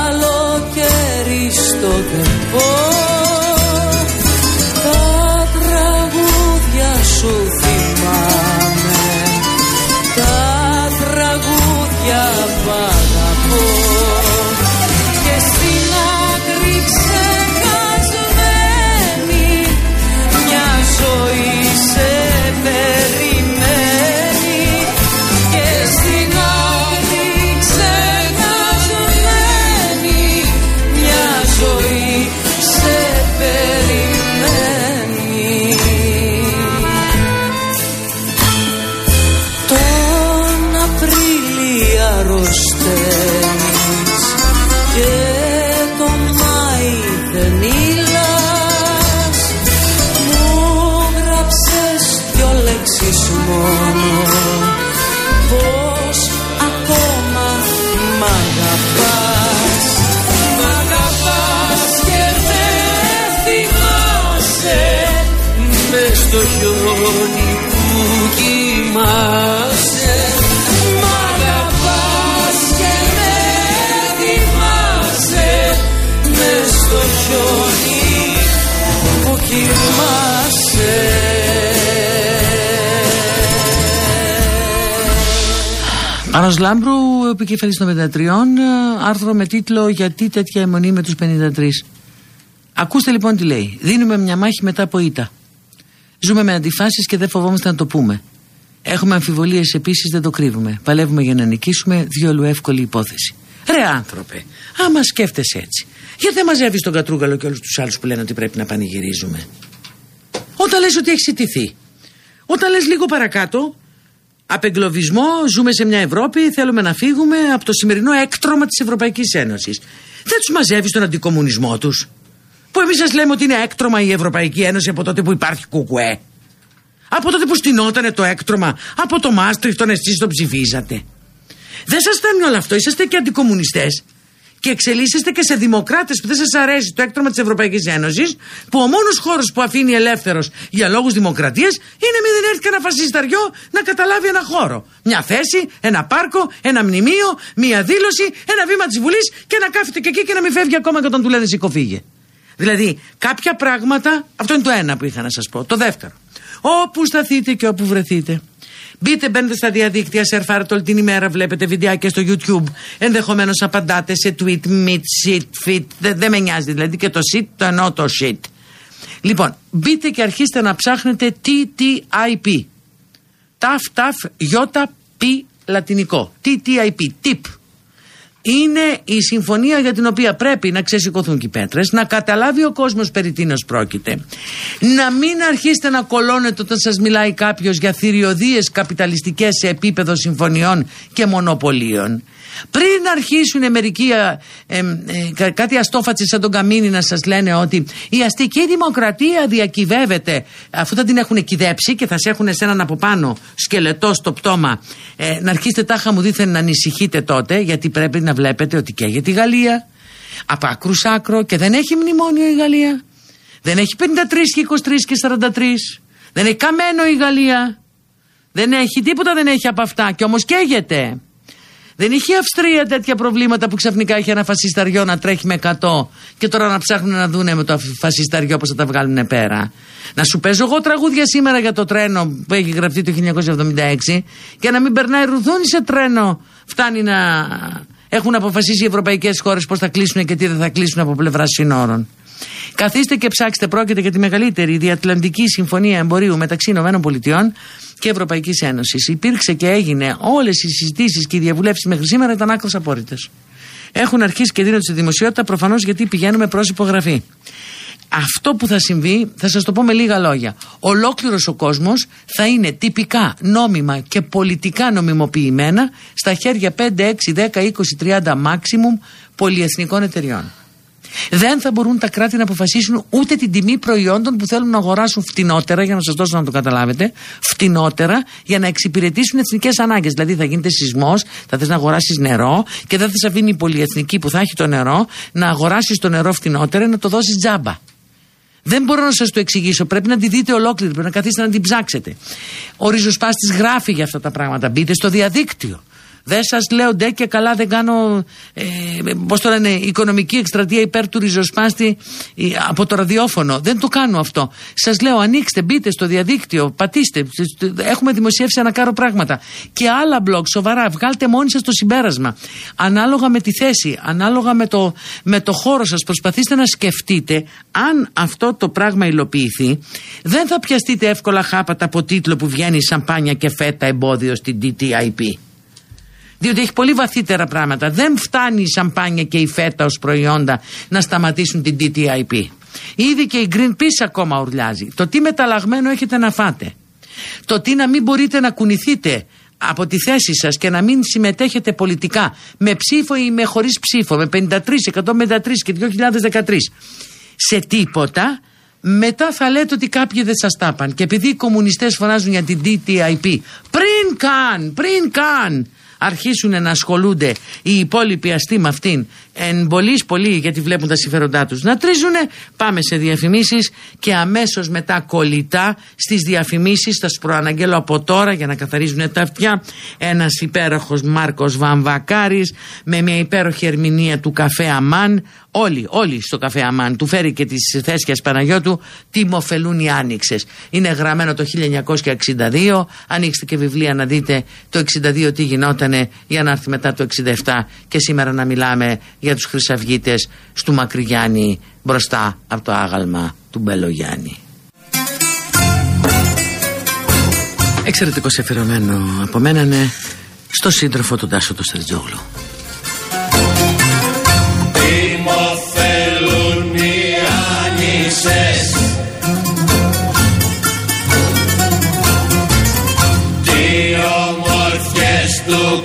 Καλοκαίρι στο τεπό κοιμάσαι Άρος Λάμπρου, επικεφαλής των 53, άρθρο με τίτλο «Γιατί τέτοια αιμονή με τους 53». Ακούστε λοιπόν τι λέει. Δίνουμε μια μάχη μετά από ήττα. Ζούμε με αντιφάσεις και δεν φοβόμαστε να το πούμε. Έχουμε αμφιβολίες επίσης, δεν το κρύβουμε. Παλεύουμε για να νικήσουμε, διόλου εύκολη υπόθεση. Ρε άνθρωπε, άμα σκέφτεσαι έτσι, γιατί δεν μαζεύεις τον Κατρούγκαλο και όλους τους άλλους που λένε ότι πρέπει να πανηγυρίζουμε; Όταν λες ότι έχει ιτηθεί, όταν λες λίγο παρακάτω, απεγκλωβισμό, ζούμε σε μια Ευρώπη, θέλουμε να φύγουμε από το σημερινό έκτρωμα της Ευρωπαϊκής Ένωσης. Δεν τους μαζεύεις τον αντικομουνισμό τους. Που εμείς σας λέμε ότι είναι έκτρωμα η Ευρωπαϊκή Ένωση από τότε που υπάρχει κουκουέ. Από τότε που στηνότανε το έκτρωμα, από το Μάστριχτον εσείς το ψηφίζατε. Δεν σας φτάνει όλο αυτό, είσαστε και αντικομουνιστές. Και εξελίσσεστε και σε δημοκράτες που δεν σας αρέσει το έκτρωμα της Ευρωπαϊκής Ένωσης, που ο μόνος χώρος που αφήνει ελεύθερος για λόγους δημοκρατίας είναι μην δεν έρθει κανένα φασισταριό να καταλάβει ένα χώρο. Μια θέση, ένα πάρκο, ένα μνημείο, μια δήλωση, ένα βήμα της Βουλής και να κάθεται και εκεί και να μην φεύγει ακόμα και όταν του λένε σηκωφίγε. Δηλαδή, κάποια πράγματα, αυτό είναι το ένα που είχα να σας πω. Το δεύτερο, όπου σταθείτε και όπου βρεθείτε. Μπείτε, μπαίνετε στα διαδίκτυα, σερφάρετε όλη την ημέρα, βλέπετε βιντεάκια στο YouTube. Ενδεχομένως απαντάτε σε tweet, meet, shit, fit. Δεν δε με νοιάζει δηλαδή και το shit, το εννοώ το shit. Λοιπόν, μπείτε και αρχίστε να ψάχνετε TTIP. Ταφ, ταφ, γιώτα, πι, λατινικό. TTIP, tip. Είναι η συμφωνία για την οποία πρέπει να ξεσηκωθούν και οι πέτρες, να καταλάβει ο κόσμος περί τίνος πρόκειται. Να μην αρχίσετε να κολώνετε όταν σας μιλάει κάποιος για θηριωδίες καπιταλιστικές σε επίπεδο συμφωνιών και μονοπωλίων. Πριν αρχίσουν μερικοί ε, ε, ε, κάτι αστόφατσι σαν τον Καμίνη να σας λένε ότι η αστική δημοκρατία διακυβεύεται αφού θα την έχουν κυδέψει και θα σε έχουν σε έναν από πάνω σκελετό στο πτώμα. Ε, να αρχίσετε τάχα μου δίθεν να ανησυχείτε τότε γιατί πρέπει να βλέπετε ότι καίγεται η Γαλλία από άκρου σ' άκρο και δεν έχει μνημόνιο η Γαλλία. Δεν έχει 53 και 23 και 43 δεν έχει καμένο η Γαλλία. Δεν έχει τίποτα δεν έχει από αυτά. Και όμως καίγεται Δεν είχε η Αυστρία τέτοια προβλήματα που ξαφνικά είχε ένα φασισταριό να τρέχει με 100 και τώρα να ψάχνουν να δούνε με το φασισταριό πώς θα τα βγάλουν πέρα. Να σου παίζω εγώ τραγούδια σήμερα για το τρένο που έχει γραφτεί το 1976 και να μην περνάει ρουδούνι σε τρένο. Φτάνει να έχουν αποφασίσει οι ευρωπαϊκές χώρες πώς θα κλείσουν και τι δεν θα κλείσουν από πλευρά συνόρων. Καθίστε και ψάξτε, πρόκειται για τη μεγαλύτερη διατλαντική συμφωνία εμπορίου μεταξύ ΗΠΑ και Ευρωπαϊκής Ένωσης. Υπήρξε και έγινε όλες οι συζητήσεις και οι διαβουλεύσεις μέχρι σήμερα ήταν άκρως απόρριτες. Έχουν αρχίσει και δίνονται στη δημοσιότητα προφανώς γιατί πηγαίνουμε προς υπογραφή. Αυτό που θα συμβεί, θα σας το πω με λίγα λόγια. Ολόκληρος ο κόσμος θα είναι τυπικά, νόμιμα και πολιτικά νομιμοποιημένα στα χέρια 5, 6, 10, 20, 30 maximum πολυεθνικών εταιριών. Δεν θα μπορούν τα κράτη να αποφασίσουν ούτε την τιμή προϊόντων που θέλουν να αγοράσουν φτηνότερα, για να σας δώσω να το καταλάβετε, φτηνότερα για να εξυπηρετήσουν εθνικές ανάγκες. Δηλαδή θα γίνεται σεισμός, θα θες να αγοράσεις νερό και δεν θα σε αφήνει η πολυεθνική που θα έχει το νερό να αγοράσεις το νερό φτηνότερα να το δώσεις τζάμπα. Δεν μπορώ να σας το εξηγήσω. Πρέπει να τη δείτε ολόκληρη. Πρέπει να καθίσετε να την ψάξετε. Ο ριζοσπάστης γράφει για αυτά τα πράγματα. Μπείτε στο διαδίκτυο. Δεν σας λέω ντε και καλά δεν κάνω, ε, πώς το λένε, οικονομική εκστρατεία υπέρ του ριζοσπάστη ε, από το ραδιόφωνο. Δεν το κάνω αυτό. Σας λέω, ανοίξτε, μπείτε στο διαδίκτυο, πατήστε. Έχουμε δημοσιεύσει ένα κάρο πράγματα. Και άλλα blog, σοβαρά, βγάλτε μόνοι σας το συμπέρασμα. Ανάλογα με τη θέση, ανάλογα με το, με το χώρο σας, προσπαθήστε να σκεφτείτε αν αυτό το πράγμα υλοποιηθεί, δεν θα πιαστείτε εύκολα χάπατα από τίτλο που βγαίνει σαμπάνια και φέτα εμπόδιο στην DTIP. Διότι έχει πολύ βαθύτερα πράγματα. Δεν φτάνει η σαμπάνια και η φέτα ως προϊόντα να σταματήσουν την TTIP. Ήδη και η Greenpeace ακόμα ουρλιάζει. Το τι μεταλλαγμένο έχετε να φάτε. Το τι να μην μπορείτε να κουνηθείτε από τη θέση σας και να μην συμμετέχετε πολιτικά με ψήφο ή με χωρίς ψήφο, με 53, 153 και 2013 σε τίποτα, μετά θα λέτε ότι κάποιοι δεν σας τάπαν. Και επειδή οι κομμουνιστές φωνάζουν για την DTIP, πριν καν, πριν καν αρχίσουν να ασχολούνται οι υπόλοιποι αστεί με αυτήν εν πολλής πολύ γιατί βλέπουν τα συμφέροντά τους να τρίζουν πάμε σε διαφημίσεις και αμέσως μετά κολλητά στις διαφημίσεις θα σου προαναγγέλω από τώρα για να καθαρίζουν τα αυτιά ένας υπέροχος Μάρκος Βαμβακάρης με μια υπέροχη ερμηνεία του καφέ Αμάν Όλοι, όλοι στο καφέ Αμάν. Του φέρει και τις θέσιας Παναγιώτου. Τι μοφελούν οι άνοιξες. Είναι γραμμένο το 1962. Ανοίξτε και βιβλία να δείτε το 62 τι γινότανε για να έρθει μετά το 67 και σήμερα να μιλάμε για τους χρυσαυγίτες στου Μακρυγιάννη μπροστά από το άγαλμα του Μπελογιάννη. Εξαιρετικό αφιερωμένο από μένα ναι, στο σύντροφο του Τάσο του Στερτζόγλου. Τι όμορφιες του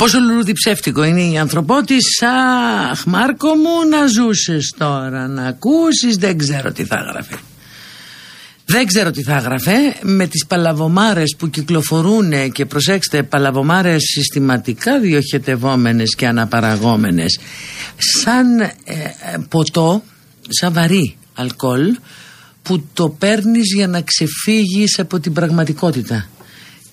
πόσο λουλούδι ψεύτικο είναι η ανθρωπότης Αχ Μάρκο μου να ζούσες τώρα Να ακούσεις δεν ξέρω τι θα έγραφε δεν ξέρω τι θα έγραφε με τις παλαβομάρες που κυκλοφορούν και προσέξτε παλαβομάρες συστηματικά διοχετευόμενες και αναπαραγόμενες σαν ε, ε, ποτό, σαν βαρύ αλκοόλ που το παίρνεις για να ξεφύγεις από την πραγματικότητα.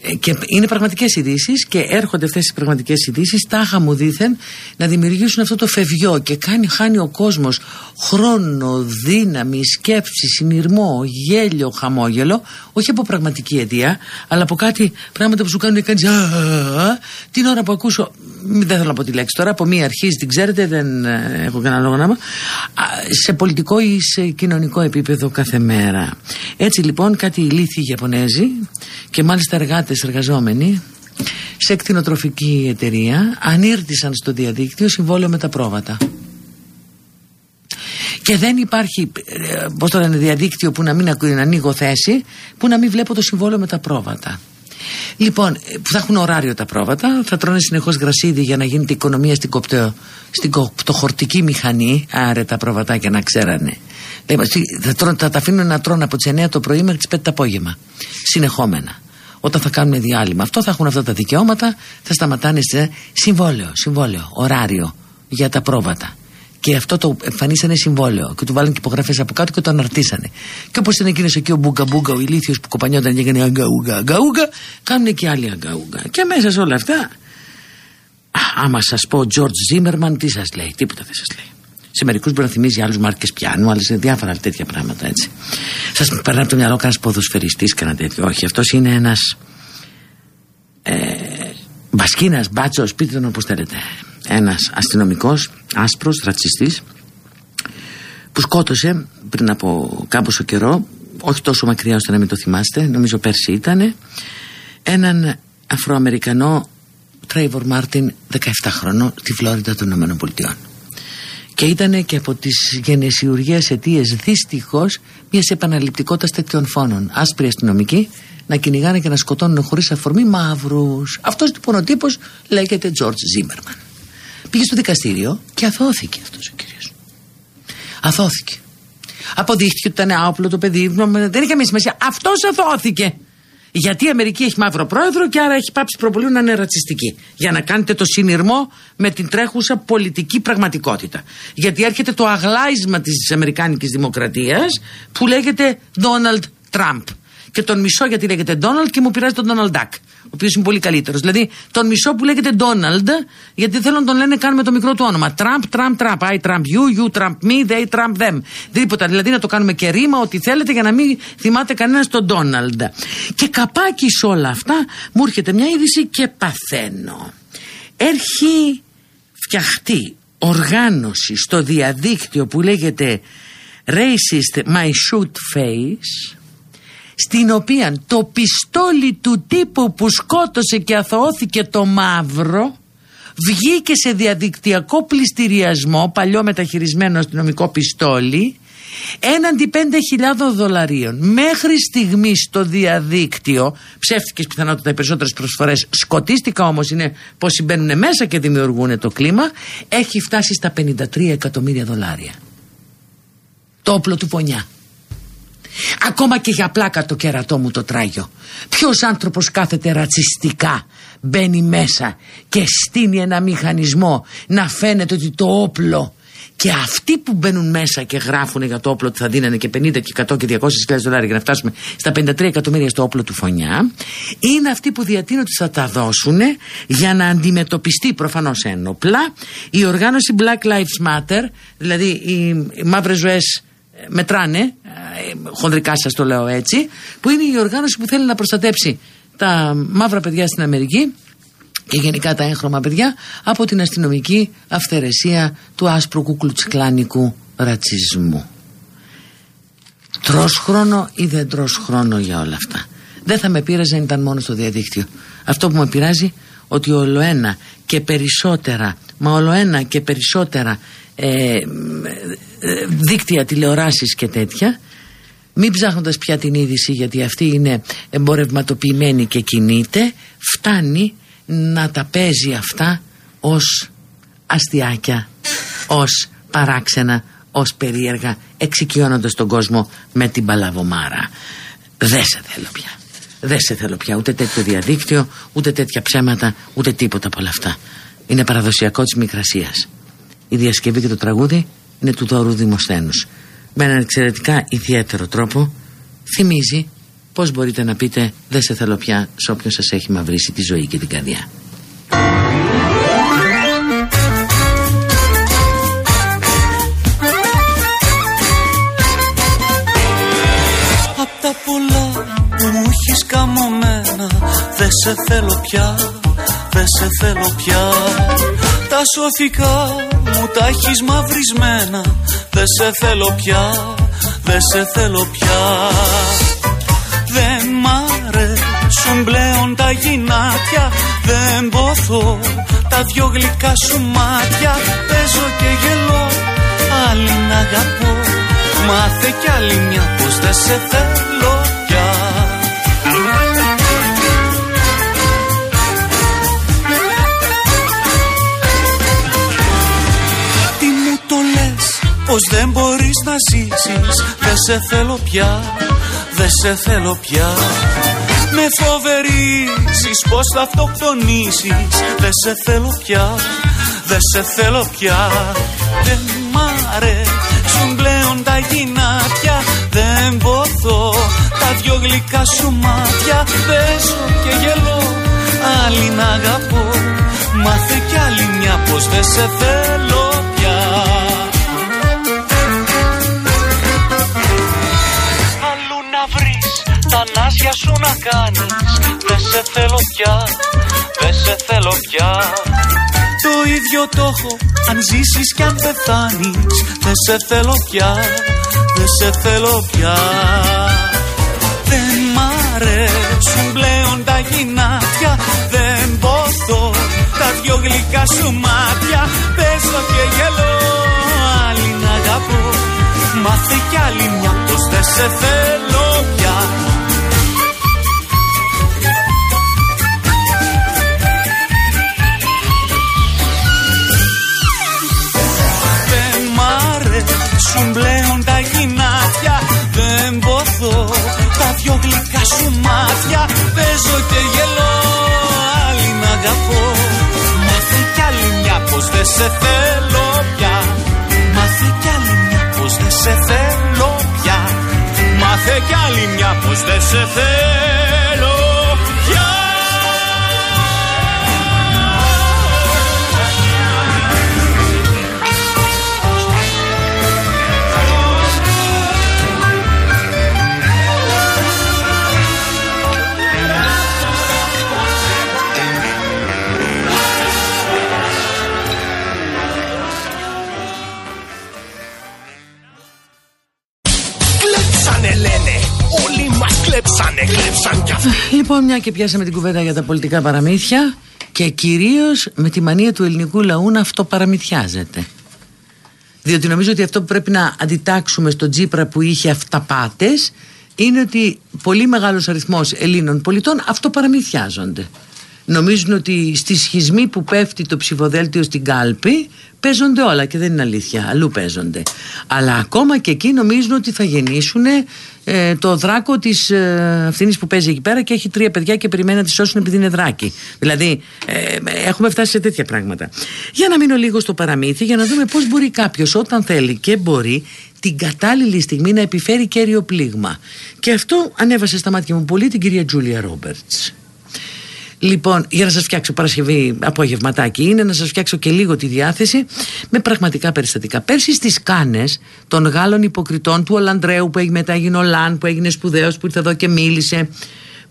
Ε, και είναι πραγματικές ειδήσεις και έρχονται αυτές τις πραγματικές ειδήσεις τάχα μου δήθεν να δημιουργήσουν αυτό το φευγιό και κάνει, χάνει ο κόσμος χρόνο, δύναμη, σκέψη, συνειρμό, γέλιο, χαμόγελο όχι από πραγματική αιτία αλλά από κάτι πράγματα που σου κάνουν και την ώρα που ακούσω δεν θέλω να πω τη λέξη τώρα από μία αρχή την ξέρετε δεν ε, έχω κανένα λόγο να σε πολιτικό ή σε κοινωνικό επίπεδο κάθε μέρα. Έτσι λοιπόν κάτι ηλίθιοι Ιαπωνέζοι και μάλιστα εργάτες εργαζόμενοι σε εκτινοτροφική εταιρεία ανήρτησαν στο διαδίκτυο συμβόλαιο με τα πρόβατα. Και δεν υπάρχει, ε, πώς το λένε, διαδίκτυο που να μην να ανοίγω θέση, που να μην βλέπω το συμβόλαιο με τα πρόβατα. Λοιπόν, ε, που θα έχουν ωράριο τα πρόβατα, θα τρώνε συνεχώς γρασίδι για να γίνεται οικονομία στην, κοπτεο, στην κοπτοχορτική μηχανή. Άρε τα πρόβατάκια να ξέρανε. Θα, θα τα αφήνουν να τρώνε από τις 9 το πρωί μέχρι τις 5 το απόγευμα. Συνεχόμενα όταν θα κάνουν διάλειμμα. Αυτό θα έχουν αυτά τα δικαιώματα, θα σταματάνε σε συμβόλαιο, συμβόλαιο, ωράριο για τα πρόβατα. Και αυτό το εμφανίσανε συμβόλαιο και του βάλανε και υπογραφές από κάτω και το αναρτήσανε. Και όπως ήταν εκείνος εκεί ο Μπούγκα Μπούγκα, ο ηλίθιος που κοπανιόταν και έκανε αγκαούγκα, αγκαούγκα, κάνουν και άλλοι αγκαούγκα. Και μέσα σε όλα αυτά, άμα σας πω George Zimmerman, τι σας λέει, τίποτα δεν σας λέει. Σε μερικούς μπορεί να θυμίζει άλλους μάρκες πιάνου, άλλες διάφορα τέτοια πράγματα έτσι. Σας περνάει από το μυαλό κανένας ποδοσφαιριστής, κανένα τέτοιο. Όχι, αυτός είναι ένας. Ε, Μπασκίνας, μπάτσος, πείτε τον όπως θέλετε. Ένας αστυνομικός, άσπρος, ρατσιστής, που σκότωσε πριν από κάποιο καιρό, όχι τόσο μακριά ώστε να μην το θυμάστε, νομίζω πέρσι ήταν, έναν Αφροαμερικανό Τρέιβορ Μάρτιν 17 χρονών στη Φλόριντα των ΗΠΑ και ήταν και από τις γενεσιουργίες αιτίες δυστυχώς μιας επαναληπτικότητας τέτοιων φόνων. Άσπροι αστυνομικοί να κυνηγάνε και να σκοτώνουν χωρίς αφορμή μαύρους. Αυτός λοιπόν ο τύπος λέγεται George Zimmerman. Πήγε στο δικαστήριο και αθώθηκε αυτός ο κύριος. Αθώθηκε. Αποδείχθηκε ότι ήταν άοπλο το παιδί. Δεν είχε καμία σημασία. Αυτός αθώθηκε. Γιατί η Αμερική έχει μαύρο πρόεδρο και άρα έχει πάψει προπολίου να είναι ρατσιστική. Για να κάνετε το συνειρμό με την τρέχουσα πολιτική πραγματικότητα. Γιατί έρχεται το αγλάισμα της Αμερικάνικης Δημοκρατίας που λέγεται Donald Trump και τον μισό γιατί λέγεται Ντόναλντ και μου πειράζει τον Ντόναλντ Ντάκ. Ο οποίος είναι πολύ καλύτερος. Δηλαδή τον μισό που λέγεται Ντόναλντ, γιατί θέλουν να τον λένε κάνουμε το μικρό του όνομα. Τραμπ, Τραμπ, Τραμπ. I Τραμπ you, you Τραμπ me, they Τραμπ them. Τίποτα. Δηλαδή να το κάνουμε και ρήμα, ό,τι θέλετε για να μην θυμάται κανένας τον Ντόναλντ. Και καπάκι σε όλα αυτά μου έρχεται μια είδηση και παθαίνω. Έχει φτιαχτεί οργάνωση στο διαδίκτυο που λέγεται Racist My Shoot Face στην οποία το πιστόλι του τύπου που σκότωσε και αθωώθηκε το μαύρο βγήκε σε διαδικτυακό πληστηριασμό, παλιό μεταχειρισμένο αστυνομικό πιστόλι, έναντι 5.000 δολαρίων. Μέχρι στιγμής στο διαδίκτυο, ψεύτικες πιθανότητα οι περισσότερες προσφορές, σκοτίστηκα όμως είναι πως μπαίνουν μέσα και δημιουργούν το κλίμα, έχει φτάσει στα 53 εκατομμύρια δολάρια. Το όπλο του πονιά. Ακόμα και για πλάκα το κερατό μου το τράγιο. Ποιος άνθρωπος κάθεται ρατσιστικά μπαίνει μέσα και στείνει ένα μηχανισμό να φαίνεται ότι το όπλο και αυτοί που μπαίνουν μέσα και γράφουν για το όπλο ότι θα δίνανε και 50 και 100 και 200 χιλιάδες δολάρια για να φτάσουμε στα 53 εκατομμύρια στο όπλο του φωνιά είναι αυτοί που διατείνουν ότι θα τα δώσουν για να αντιμετωπιστεί προφανώς ένοπλα η οργάνωση Black Lives Matter δηλαδή οι, οι μαύρες ζωές μετράνε, ε, χονδρικά σας το λέω έτσι, που είναι η οργάνωση που θέλει να προστατέψει τα μαύρα παιδιά στην Αμερική και γενικά τα έγχρωμα παιδιά από την αστυνομική αυθαιρεσία του άσπρου κουκλουτσικλάνικου ρατσισμού. Τρως χρόνο ή δεν τρως χρόνο για όλα αυτά. Δεν θα με πείραζε αν ήταν μόνο στο διαδίκτυο. Αυτό που με πειράζει ότι ολοένα και περισσότερα, μα ολοένα και περισσότερα ε, δίκτυα τηλεοράσεις και τέτοια μην ψάχνοντας πια την είδηση γιατί αυτή είναι εμπορευματοποιημένη και κινείται φτάνει να τα παίζει αυτά ως αστιάκια, ως παράξενα, ως περίεργα, εξοικειώνοντας τον κόσμο με την παλαβομάρα. Δεν σε θέλω πια. Δεν σε θέλω πια ούτε τέτοιο διαδίκτυο, ούτε τέτοια ψέματα, ούτε τίποτα από όλα αυτά. Είναι παραδοσιακό της Μικρασίας. Η διασκευή και το τραγούδι είναι του Δώρου Δημοσθένους. Με έναν εξαιρετικά ιδιαίτερο τρόπο θυμίζει πώς μπορείτε να πείτε δεν σε θέλω πια σε όποιον σας έχει μαυρίσει τη ζωή και την καρδιά. Απ' τα πολλά που μου έχεις καμωμένα Δεν σε θέλω πια, δεν σε θέλω πια Τα σωθικά μου τα έχεις μαυρισμένα. Δεν σε θέλω πια, δεν σε θέλω πια. Δεν μ' αρέσουν πλέον τα γυνάτια. Δεν ποθώ τα δυο γλυκά σου μάτια. Παίζω και γελώ, άλλη να αγαπώ. Μάθε κι άλλη μια πως δεν σε θέλω πως δεν μπορείς να ζήσεις Δεν σε θέλω πια, δεν σε θέλω πια. Με φοβερίζεις πως θα αυτοκτονήσεις Δεν σε θέλω πια, δεν σε θέλω πια. Δεν μ' αρέσουν πλέον τα γυνάτια Δεν ποθώ τα δυο γλυκά σου μάτια. Παίζω και γελώ, άλλη να αγαπώ Μάθε κι άλλη μια πως δεν σε θέλω βρεις τα νάσια σου να κάνεις Δεν σε θέλω πια, δεν σε θέλω πια. Το ίδιο το έχω αν ζήσεις κι αν πεθάνεις Δεν σε θέλω πια, δεν σε θέλω πια. Δεν μ' αρέσουν πλέον τα γυνάτια Δεν ποθώ τα δυο γλυκά σου μάτια. Παίζω και γελώ, άλλη να αγαπώ Μάθε κι άλλη μια πως δεν σε θέλω αρέσουν πλέον τα γυνάτια Δεν ποθώ τα δυο γλυκά σου μάτια. Παίζω και γελώ, άλλη να αγαπώ. Μάθε κι άλλη μια πως δεν σε θέλω πια. Μάθε κι άλλη μια πως δεν σε θέλω πια. Μάθε κι άλλη μια πως δεν σε θέλω Λοιπόν, μια και πιάσαμε την κουβέντα για τα πολιτικά παραμύθια και κυρίως με τη μανία του ελληνικού λαού να αυτοπαραμυθιάζεται. Διότι νομίζω ότι αυτό που πρέπει να αντιτάξουμε στον Τζίπρα που είχε αυταπάτες είναι ότι πολύ μεγάλος αριθμός Ελλήνων πολιτών αυτοπαραμυθιάζονται. Νομίζουν ότι στη σχισμή που πέφτει το ψηφοδέλτιο στην κάλπη παίζονται όλα και δεν είναι αλήθεια, αλλού παίζονται. Αλλά ακόμα και εκεί νομίζουν ότι θα γεννήσουν ε, το δράκο της ε, αυτήνης που παίζει εκεί πέρα και έχει τρία παιδιά και περιμένει να τη σώσουν επειδή είναι δράκη. Δηλαδή ε, έχουμε φτάσει σε τέτοια πράγματα. Για να μείνω λίγο στο παραμύθι για να δούμε πώς μπορεί κάποιος όταν θέλει και μπορεί την κατάλληλη στιγμή να επιφέρει κέριο πλήγμα. Και αυτό ανέβασε στα μάτια μου πολύ την κυρία Τζούλια Ρόμπερτς. Λοιπόν, για να σας φτιάξω Παρασκευή απογευματάκι είναι να σας φτιάξω και λίγο τη διάθεση με πραγματικά περιστατικά. Πέρσι στις Κάνες των Γάλλων υποκριτών του Ολαντρέου που μετά έγινε ο Λαν, που έγινε σπουδαίος, που ήρθε εδώ και μίλησε,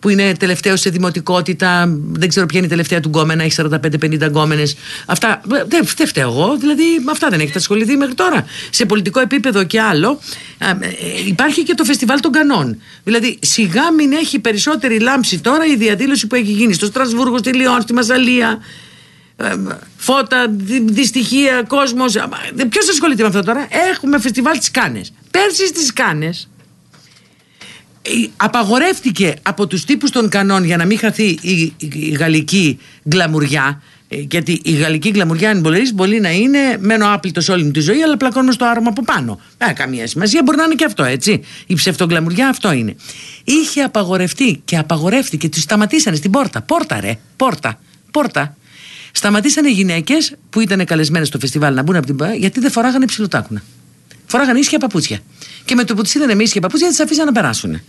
που είναι τελευταίο σε δημοτικότητα, δεν ξέρω ποια είναι η τελευταία του γκόμενα, έχει 45-50 γκόμενες. Αυτά δεν δεν φταίω εγώ, δηλαδή με αυτά δεν έχετε ασχοληθεί μέχρι τώρα. Σε πολιτικό επίπεδο και άλλο, α, ε, υπάρχει και το φεστιβάλ των Κανών. Δηλαδή, σιγά μην έχει περισσότερη λάμψη τώρα η διαδήλωση που έχει γίνει στο Στρασβούργο, στη Λιόν, στη Μασαλία. Ε, φώτα, δυ- δυστυχία, κόσμος. Ποιος ασχολείται με αυτό τώρα, Έχουμε φεστιβάλ στις Κάνες. Πέρσι στις Κάνες απαγορεύτηκε από τους τύπους των κανόν για να μην χαθεί η, η γαλλική γκλαμουριά ε, γιατί η γαλλική γκλαμουριά αν μπορείς, μπορεί να είναι μένω άπλητος όλη μου τη ζωή, αλλά πλακώνω στο άρωμα από πάνω. Δεν καμία σημασία, μπορεί να είναι και αυτό έτσι. Η ψευτογκλαμουριά αυτό είναι. Είχε απαγορευτεί και απαγορεύτηκε, του σταματήσανε στην πόρτα. Πόρτα, ρε, πόρτα, πόρτα. Σταματήσανε οι γυναίκες που ήταν καλεσμένες στο φεστιβάλ να μπουν από την πόρτα, γιατί δεν φοράγανε ψιλοτάκουνα. Φοράγανε ίσια παπούτσια. Και με το που τις είδανε με ίσια παπούτσια, τις αφήσανε να περάσουν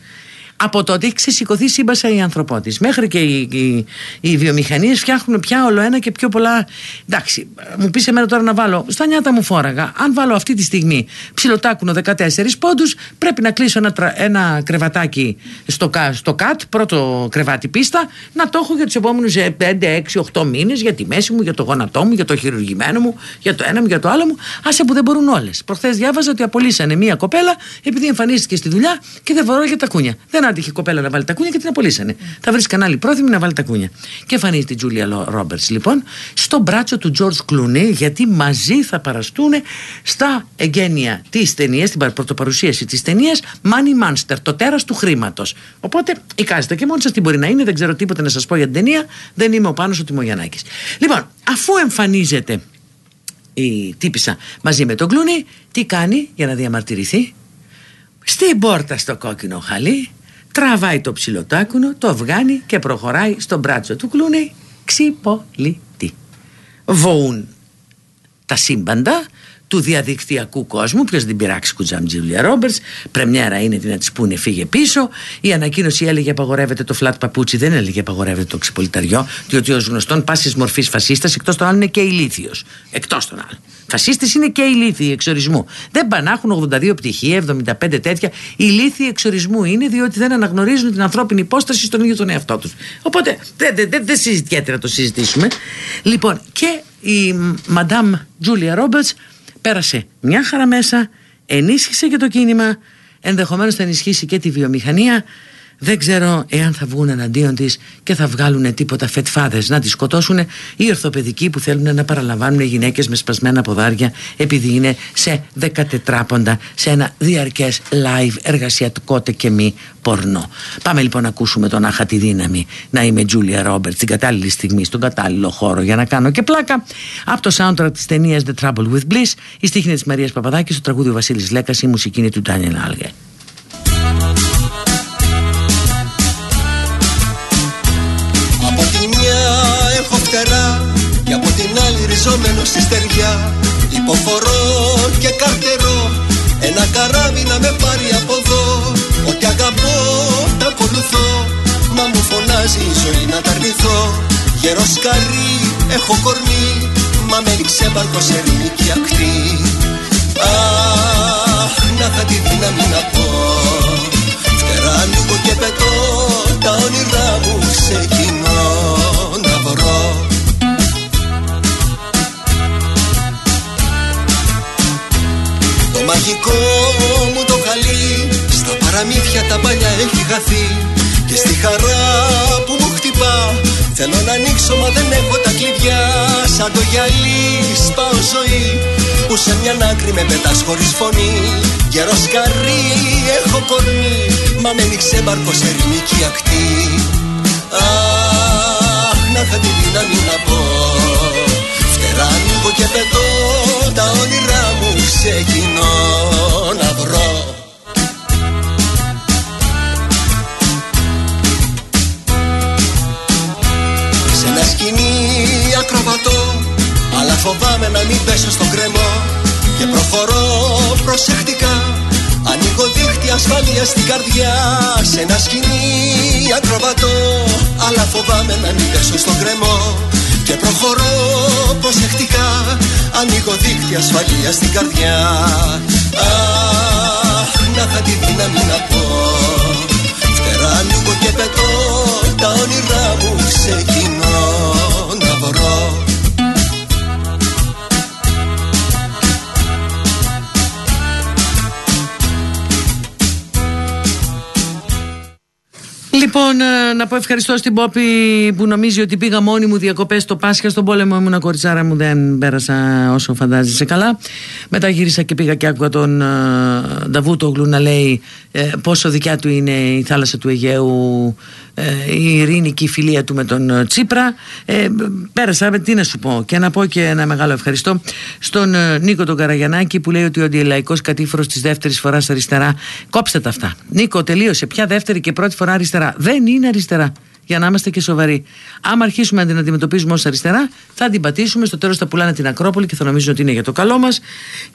από τότε έχει ξεσηκωθεί σύμπασα η ανθρωπότης. Μέχρι και οι, οι, οι βιομηχανίες φτιάχνουν πια όλο ένα και πιο πολλά. Εντάξει, μου πεις εμένα τώρα να βάλω. Στα νιάτα μου φόραγα. Αν βάλω αυτή τη στιγμή ψιλοτάκουνο 14 πόντους, πρέπει να κλείσω ένα, ένα κρεβατάκι στο, στο ΚΑΤ, πρώτο κρεβάτι πίστα, να το έχω για τους επόμενους 5, 6, 8 μήνες για τη μέση μου, για το γόνατό μου, για το χειρουργημένο μου, για το ένα μου, για το άλλο μου. Άσε που δεν μπορούν όλες. Προχθές διάβαζα ότι απολύσανε μία κοπέλα επειδή εμφανίστηκε στη δουλειά και δεν φοράγε τα κούνια. Δεν άντυχε η κοπέλα να βάλει τα κούνια και την απολύσανε. Mm. Θα βρεις κανάλι πρόθυμη να βάλει τα κούνια. Και εμφανίζεται η Τζούλια Ρόμπερτ λοιπόν στο μπράτσο του Τζορτ Κλουνί γιατί μαζί θα παραστούν στα εγγένεια της ταινίας, στην πρωτοπαρουσίαση της ταινίας Money Monster, το τέρας του χρήματος. Οπότε εικάζετε και μόνοι σας τι μπορεί να είναι, δεν ξέρω τίποτα να σας πω για την ταινία, δεν είμαι ο πάνω ο Τιμογιανάκη. Λοιπόν, αφού εμφανίζεται η τύπησα μαζί με τον Κλούνι, τι κάνει για να διαμαρτυρηθεί; Στην πόρτα στο κόκκινο χαλί τραβάει το ψιλοτάκουνο, το βγάνει και προχωράει στον μπράτσο του κλούνι ξυπολίτη. Βοούν τα σύμπαντα του διαδικτυακού κόσμου. Ποιος δεν πειράξει κουτζάμ Τζούλια Ρόμπερτς. Πρεμιέρα είναι τι να της πούνε φύγε πίσω. Η ανακοίνωση έλεγε απαγορεύεται το φλατ παπούτσι, δεν έλεγε απαγορεύεται το ξυπολιταριό. Διότι ως γνωστόν πάση μορφής φασίστας εκτός των άλλων είναι και ηλίθιος. Εκτός των άλλων. Φασίστες είναι και ηλίθιοι εξορισμού. Δεν πανάχουν 82 πτυχία, 75 τέτοια. Ηλίθιοι εξορισμού είναι διότι δεν αναγνωρίζουν την ανθρώπινη υπόσταση στον ίδιο τον εαυτό τους. Οπότε δεν δε, δε, δε συζητιέται να το συζητήσουμε. Λοιπόν, και η Μαντάμ Τζούλια Ρόμπερτς πέρασε μια χαρά μέσα, ενίσχυσε και το κίνημα, ενδεχομένως θα ενισχύσει και τη βιομηχανία. Δεν ξέρω εάν θα βγουν εναντίον της και θα βγάλουν τίποτα φετφάδες να τη σκοτώσουν ή ορθοπαιδικοί που θέλουν να παραλαμβάνουν γυναίκες με σπασμένα ποδάρια επειδή είναι σε 14 πόντα σε ένα διαρκές live εργασιατικό και μη πορνό. Πάμε λοιπόν να ακούσουμε τον Άχα τη δύναμη να είμαι Τζούλια Ρόμπερτς στην κατάλληλη στιγμή, στον κατάλληλο χώρο για να κάνω και πλάκα. Από το soundtrack της ταινίας The Trouble with Bliss, η στίχνη της Μαρίας Παπαδάκης, το τραγούδι Βασίλης Λέκας, η μουσική είναι του Ντάνιελ Άλγε. Την άλλη ριζόμενο στη στεριά. Υποφορώ και καρτερώ ένα καράβι να με πάρει από εδώ. Ό,τι αγαπώ τα ακολουθώ Μα μου φωνάζει η ζωή να τα αρνηθώ. Γερός σκαρί έχω κορμί Μα με ρίξε μπαρκό σε ελληνική ακτή. Αχ, να είχα τη δύναμη να πω. Φτερά ανοίγω και πετώ Τα όνειρά μου ξεκινώ μαγικό μου το χαλί. Παραμύθια τα παλιά έχει χαθεί. Και στη χαρά που μου χτυπά Θέλω να ανοίξω μα δεν έχω τα κλειδιά. Σαν το γυαλί σπάω ζωή Που σε μια άκρη με πετάς χωρίς φωνή. Γερός σκαρί έχω κορμί Μα με νίξε μπαρκό σε ερημική ακτή. Αχ να είχα τη δύναμη να πω. Φτερά ανοίγω και πετώ Τα όνειρά μου ξεκινώ να βρω. Ακροβατώ Αλλά φοβάμαι να μην πέσω στον κρεμό. Και προχωρώ προσεκτικά Ανοίγω δίχτυ ασφαλεία στην καρδιά. Σε ένα σκηνή ακροβατώ Αλλά φοβάμαι να μην πέσω στον κρεμό Και προχωρώ προσεκτικά Ανοίγω δίχτυ ασφαλεία στην καρδιά. Αχ, να είχα τη δύναμη να πω. Φτερά ανοίγω και πετώ Τα όνειρά μου ξεκινώ Λοιπόν, ε, να πω ευχαριστώ στην Πόπη που νομίζει ότι πήγα μόνη μου διακοπές στο Πάσχα. Στον πόλεμο ήμουν κοριτσάρα μου, δεν πέρασα όσο φαντάζεσαι καλά. Μετά γύρισα και πήγα και άκουγα τον uh, Νταβούτογλου να λέει ε, πόσο δικιά του είναι η θάλασσα του Αιγαίου, η ειρήνη και η φιλία του με τον Τσίπρα. Ε, πέρασα, τι να σου πω. Και να πω και ένα μεγάλο ευχαριστώ στον Νίκο τον Καραγιανάκη που λέει ότι ο αντιλαϊκό κατήφορος της δεύτερης φοράς αριστερά. Κόψτε τα αυτά. Νίκο, τελείωσε. Πια δεύτερη και πρώτη φορά αριστερά αριστερά. Δεν είναι αριστερά. Για να είμαστε και σοβαροί. Άμα αρχίσουμε να την αντιμετωπίζουμε ως αριστερά, θα την πατήσουμε. Στο τέλος θα πουλάνε την Ακρόπολη και θα νομίζουν ότι είναι για το καλό μας.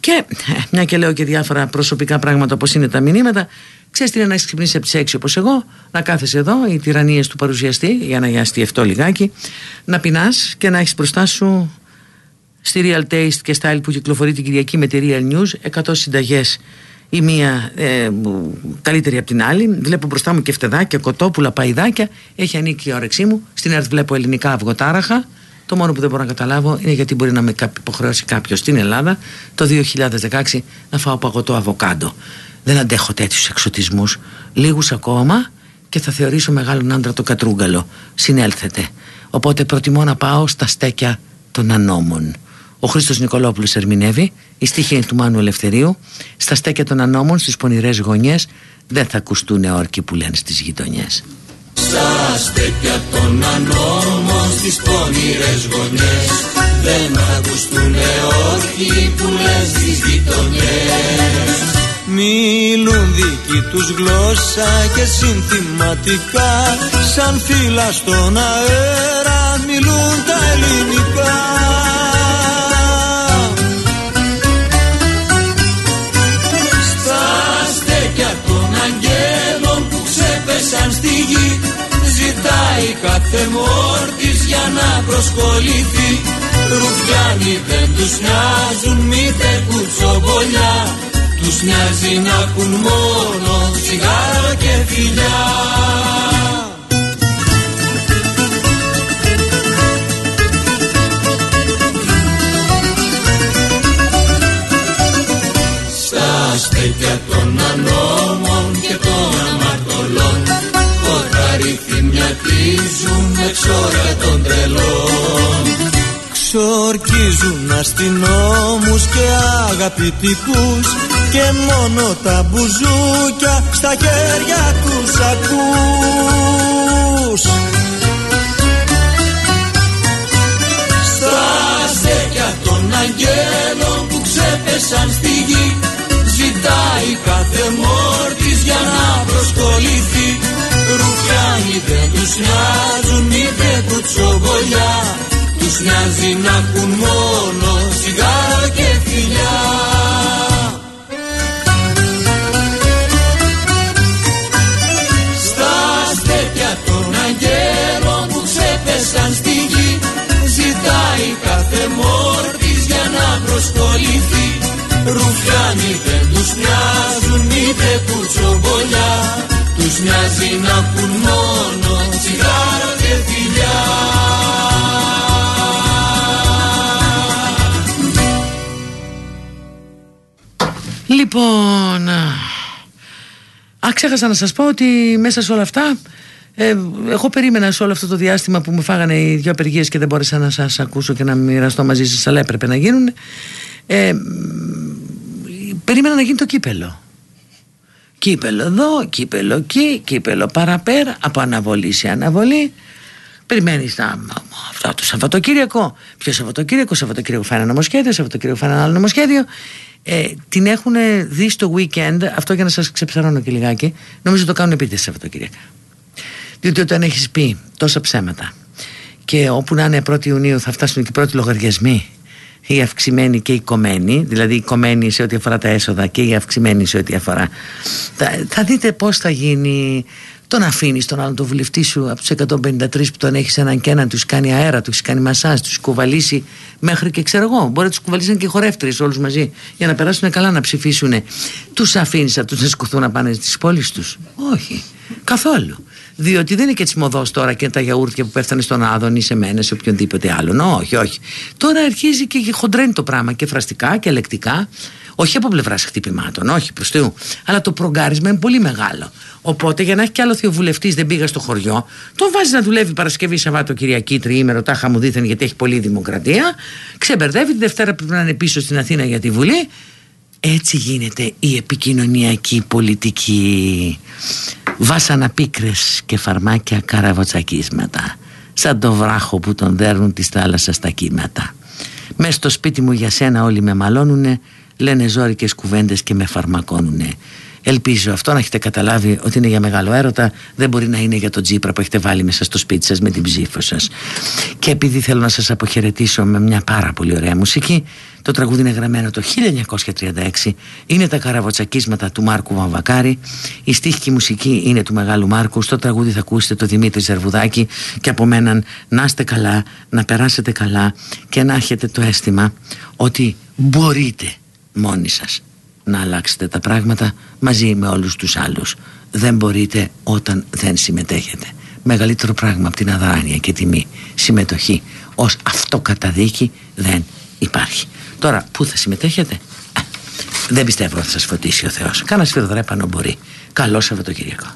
Και ε, μια και λέω και διάφορα προσωπικά πράγματα όπως είναι τα μηνύματα, ξέρεις τι είναι να έχεις ξυπνήσει από τις 6 όπως εγώ, να κάθεσαι εδώ, οι τυραννίες του παρουσιαστή, για να γιαστεί αυτό λιγάκι, να πεινάς και να έχεις μπροστά σου στη Real Taste και Style που κυκλοφορεί την Κυριακή με τη Real News 100 συνταγές η μία ε, καλύτερη από την άλλη. Βλέπω μπροστά μου και φτεδάκια, κοτόπουλα, παϊδάκια. Έχει ανήκει η όρεξή μου. Στην ΕΡΤ βλέπω ελληνικά αυγοτάραχα. Το μόνο που δεν μπορώ να καταλάβω είναι γιατί μπορεί να με υποχρεώσει κάποιος στην Ελλάδα το 2016 να φάω παγωτό αβοκάντο. Δεν αντέχω τέτοιους εξωτισμούς. Λίγους ακόμα και θα θεωρήσω μεγάλον άντρα το κατρούγκαλο. Συνέλθετε. Οπότε προτιμώ να πάω στα στέκια των ανώμων. Ο Χρήστος Νικολόπουλος ερμηνεύει, η στίχη του Μάνου Ελευθερίου, στα στέκια των ανώμων, στις πονηρές γωνιές, δεν θα ακουστούν όρκοι που λένε στις γειτονιές. Στα στέκια των ανώμων, στις πονηρές γωνιές, δεν θα ακουστούν όρκοι που λένε στις γειτονιές. Μιλούν δική τους γλώσσα και συνθηματικά Σαν φύλλα στον αέρα μιλούν τα ελληνικά Ζητάει κάθε μόρτης για να προσκοληθεί. Ρουφιάνοι δεν τους νοιάζουν μήτε κουτσομπολιά. Τους νοιάζει να έχουν μόνο τσιγάρο και φιλιά. Στα στέκια των ανώμων και των αμαρτωλών θυμιατίζουν με ξόρα των τρελών. Ξορκίζουν αστυνόμους και αγαπητικούς και μόνο τα μπουζούκια στα χέρια τους ακούς. Στα στέκια των αγγέλων που ξέπεσαν στη γη ζητάει κάθε μόρτης για να προσκοληθεί. Ρουφιάνοι δεν τους νοιάζουν είτε κουτσομπολιά Τους νοιάζει να έχουν μόνο σιγάρο και φιλιά. Στα στέπια των αγγέλων που ξέπεσαν στη γη Ζητάει κάθε μόρτης για να προσκοληθεί. Ρουφιάνοι δεν τους νοιάζουν είτε κουτσομπολιά τους μοιάζει να πουν μόνο Λοιπόν, α, ξέχασα να σας πω ότι μέσα σε όλα αυτά ε, εγώ περίμενα σε όλο αυτό το διάστημα που μου φάγανε οι δυο απεργίες και δεν μπόρεσα να σας ακούσω και να μοιραστώ μαζί σας αλλά έπρεπε να γίνουν ε, περίμενα να γίνει το κύπελο Κύπελο εδώ, κύπελο εκεί, κύπελο παραπέρα, από αναβολή σε αναβολή. Περιμένεις να. Αυτό το Σαββατοκύριακο. Ποιο Σαββατοκύριακο, Σαββατοκύριακο φάει ένα νομοσχέδιο, Σαββατοκύριακο φάει ένα άλλο νομοσχέδιο. Ε, την έχουν δει στο weekend, αυτό για να σας ξεψαρώνω και λιγάκι. Νομίζω το κάνουν επίτηδες Σαββατοκύριακα. Διότι όταν έχεις πει τόσα ψέματα και όπου να είναι 1η Ιουνίου θα φτάσουν και οι πρώτοι λογαριασμοί η αυξημένη και η κομμένη, δηλαδή η κομμένη σε ό,τι αφορά τα έσοδα και η αυξημένη σε ό,τι αφορά. Θα, θα δείτε πώς θα γίνει. Τον αφήνεις τον άλλον τον βουλευτή σου από τους 153 που τον έχεις έναν και έναν, τους κάνει αέρα, τους κάνει μασά, τους κουβαλήσει μέχρι και ξέρω εγώ. Μπορεί να τους κουβαλήσουν και χορεύτρε όλους μαζί για να περάσουν καλά να ψηφίσουν. Τους αφήνεις αυτού να σκουθούν να πάνε στις πόλεις τους; Όχι. Καθόλου. Διότι δεν είναι και τσιμωδός τώρα και τα γιαούρτια που πέφτανε στον Άδων ή σε μένα, σε οποιονδήποτε άλλον. Όχι, όχι. Τώρα αρχίζει και χοντρένει το πράγμα και φραστικά και λεκτικά. Όχι από πλευράς χτυπημάτων, όχι προς Θεού. Αλλά το προγκάρισμα είναι πολύ μεγάλο. Οπότε για να έχει κι άλλος θεοβουλευτή δεν πήγα στο χωριό, τον βάζεις να δουλεύει Παρασκευή, Σαββάτο, Κυριακή, τριήμερο, τάχα μου δίθεν γιατί έχει πολλή δημοκρατία. Ξεμπερδεύει τη Δευτέρα πρέπει να είναι πίσω στην Αθήνα για τη Βουλή. Έτσι γίνεται η επικοινωνιακή πολιτική. Βάσανα πίκρες και φαρμάκια καραβοτσακίσματα. Σαν το βράχο που τον δέρνουν της θάλασσας στα κύματα. Μες στο σπίτι μου για σένα όλοι με μαλώνουνε λένε ζώρικες κουβέντες και με φαρμακώνουνε Ελπίζω αυτό να έχετε καταλάβει ότι είναι για μεγάλο έρωτα, δεν μπορεί να είναι για τον Τζίπρα που έχετε βάλει μέσα στο σπίτι σας με την ψήφο σας. Και επειδή θέλω να σας αποχαιρετήσω με μια πάρα πολύ ωραία μουσική, το τραγούδι είναι γραμμένο το 1936, είναι τα καραβοτσακίσματα του Μάρκου Βαμβακάρη, η στίχη μουσική είναι του Μεγάλου Μάρκου, στο τραγούδι θα ακούσετε το Δημήτρη Ζερβουδάκη και από μέναν να είστε καλά, να περάσετε καλά και να έχετε το αίσθημα ότι μπορείτε μόνοι σας να αλλάξετε τα πράγματα μαζί με όλους τους άλλους. Δεν μπορείτε όταν δεν συμμετέχετε. Μεγαλύτερο πράγμα από την αδράνεια και τιμή συμμετοχή ως αυτοκαταδίκη δεν υπάρχει. Τώρα πού θα συμμετέχετε; Δεν πιστεύω ότι θα σας φωτίσει ο Θεός. Κάνα σφυροδρέπανο μπορεί. Καλό Σαββατοκύριακο.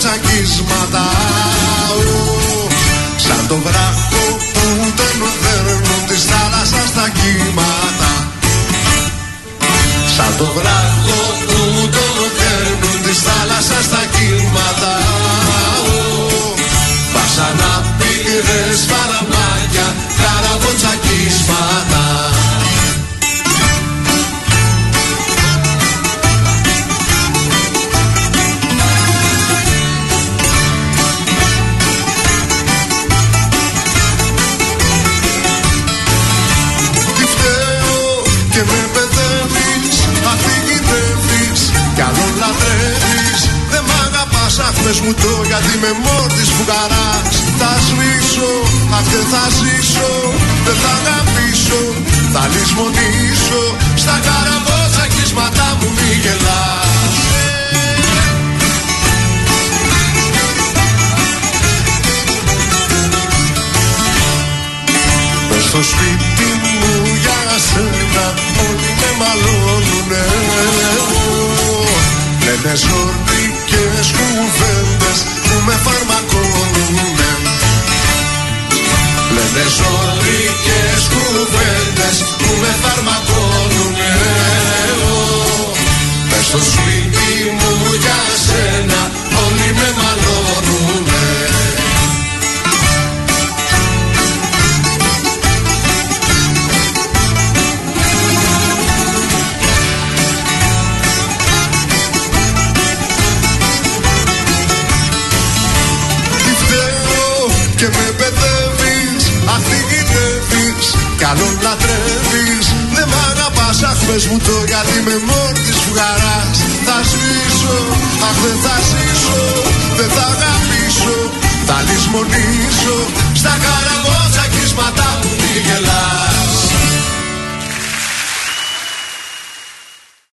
Τσακίσματα. Σαν το βράχο που τον δέρνουν της θάλασσας στα κύματα. Σαν το βράχο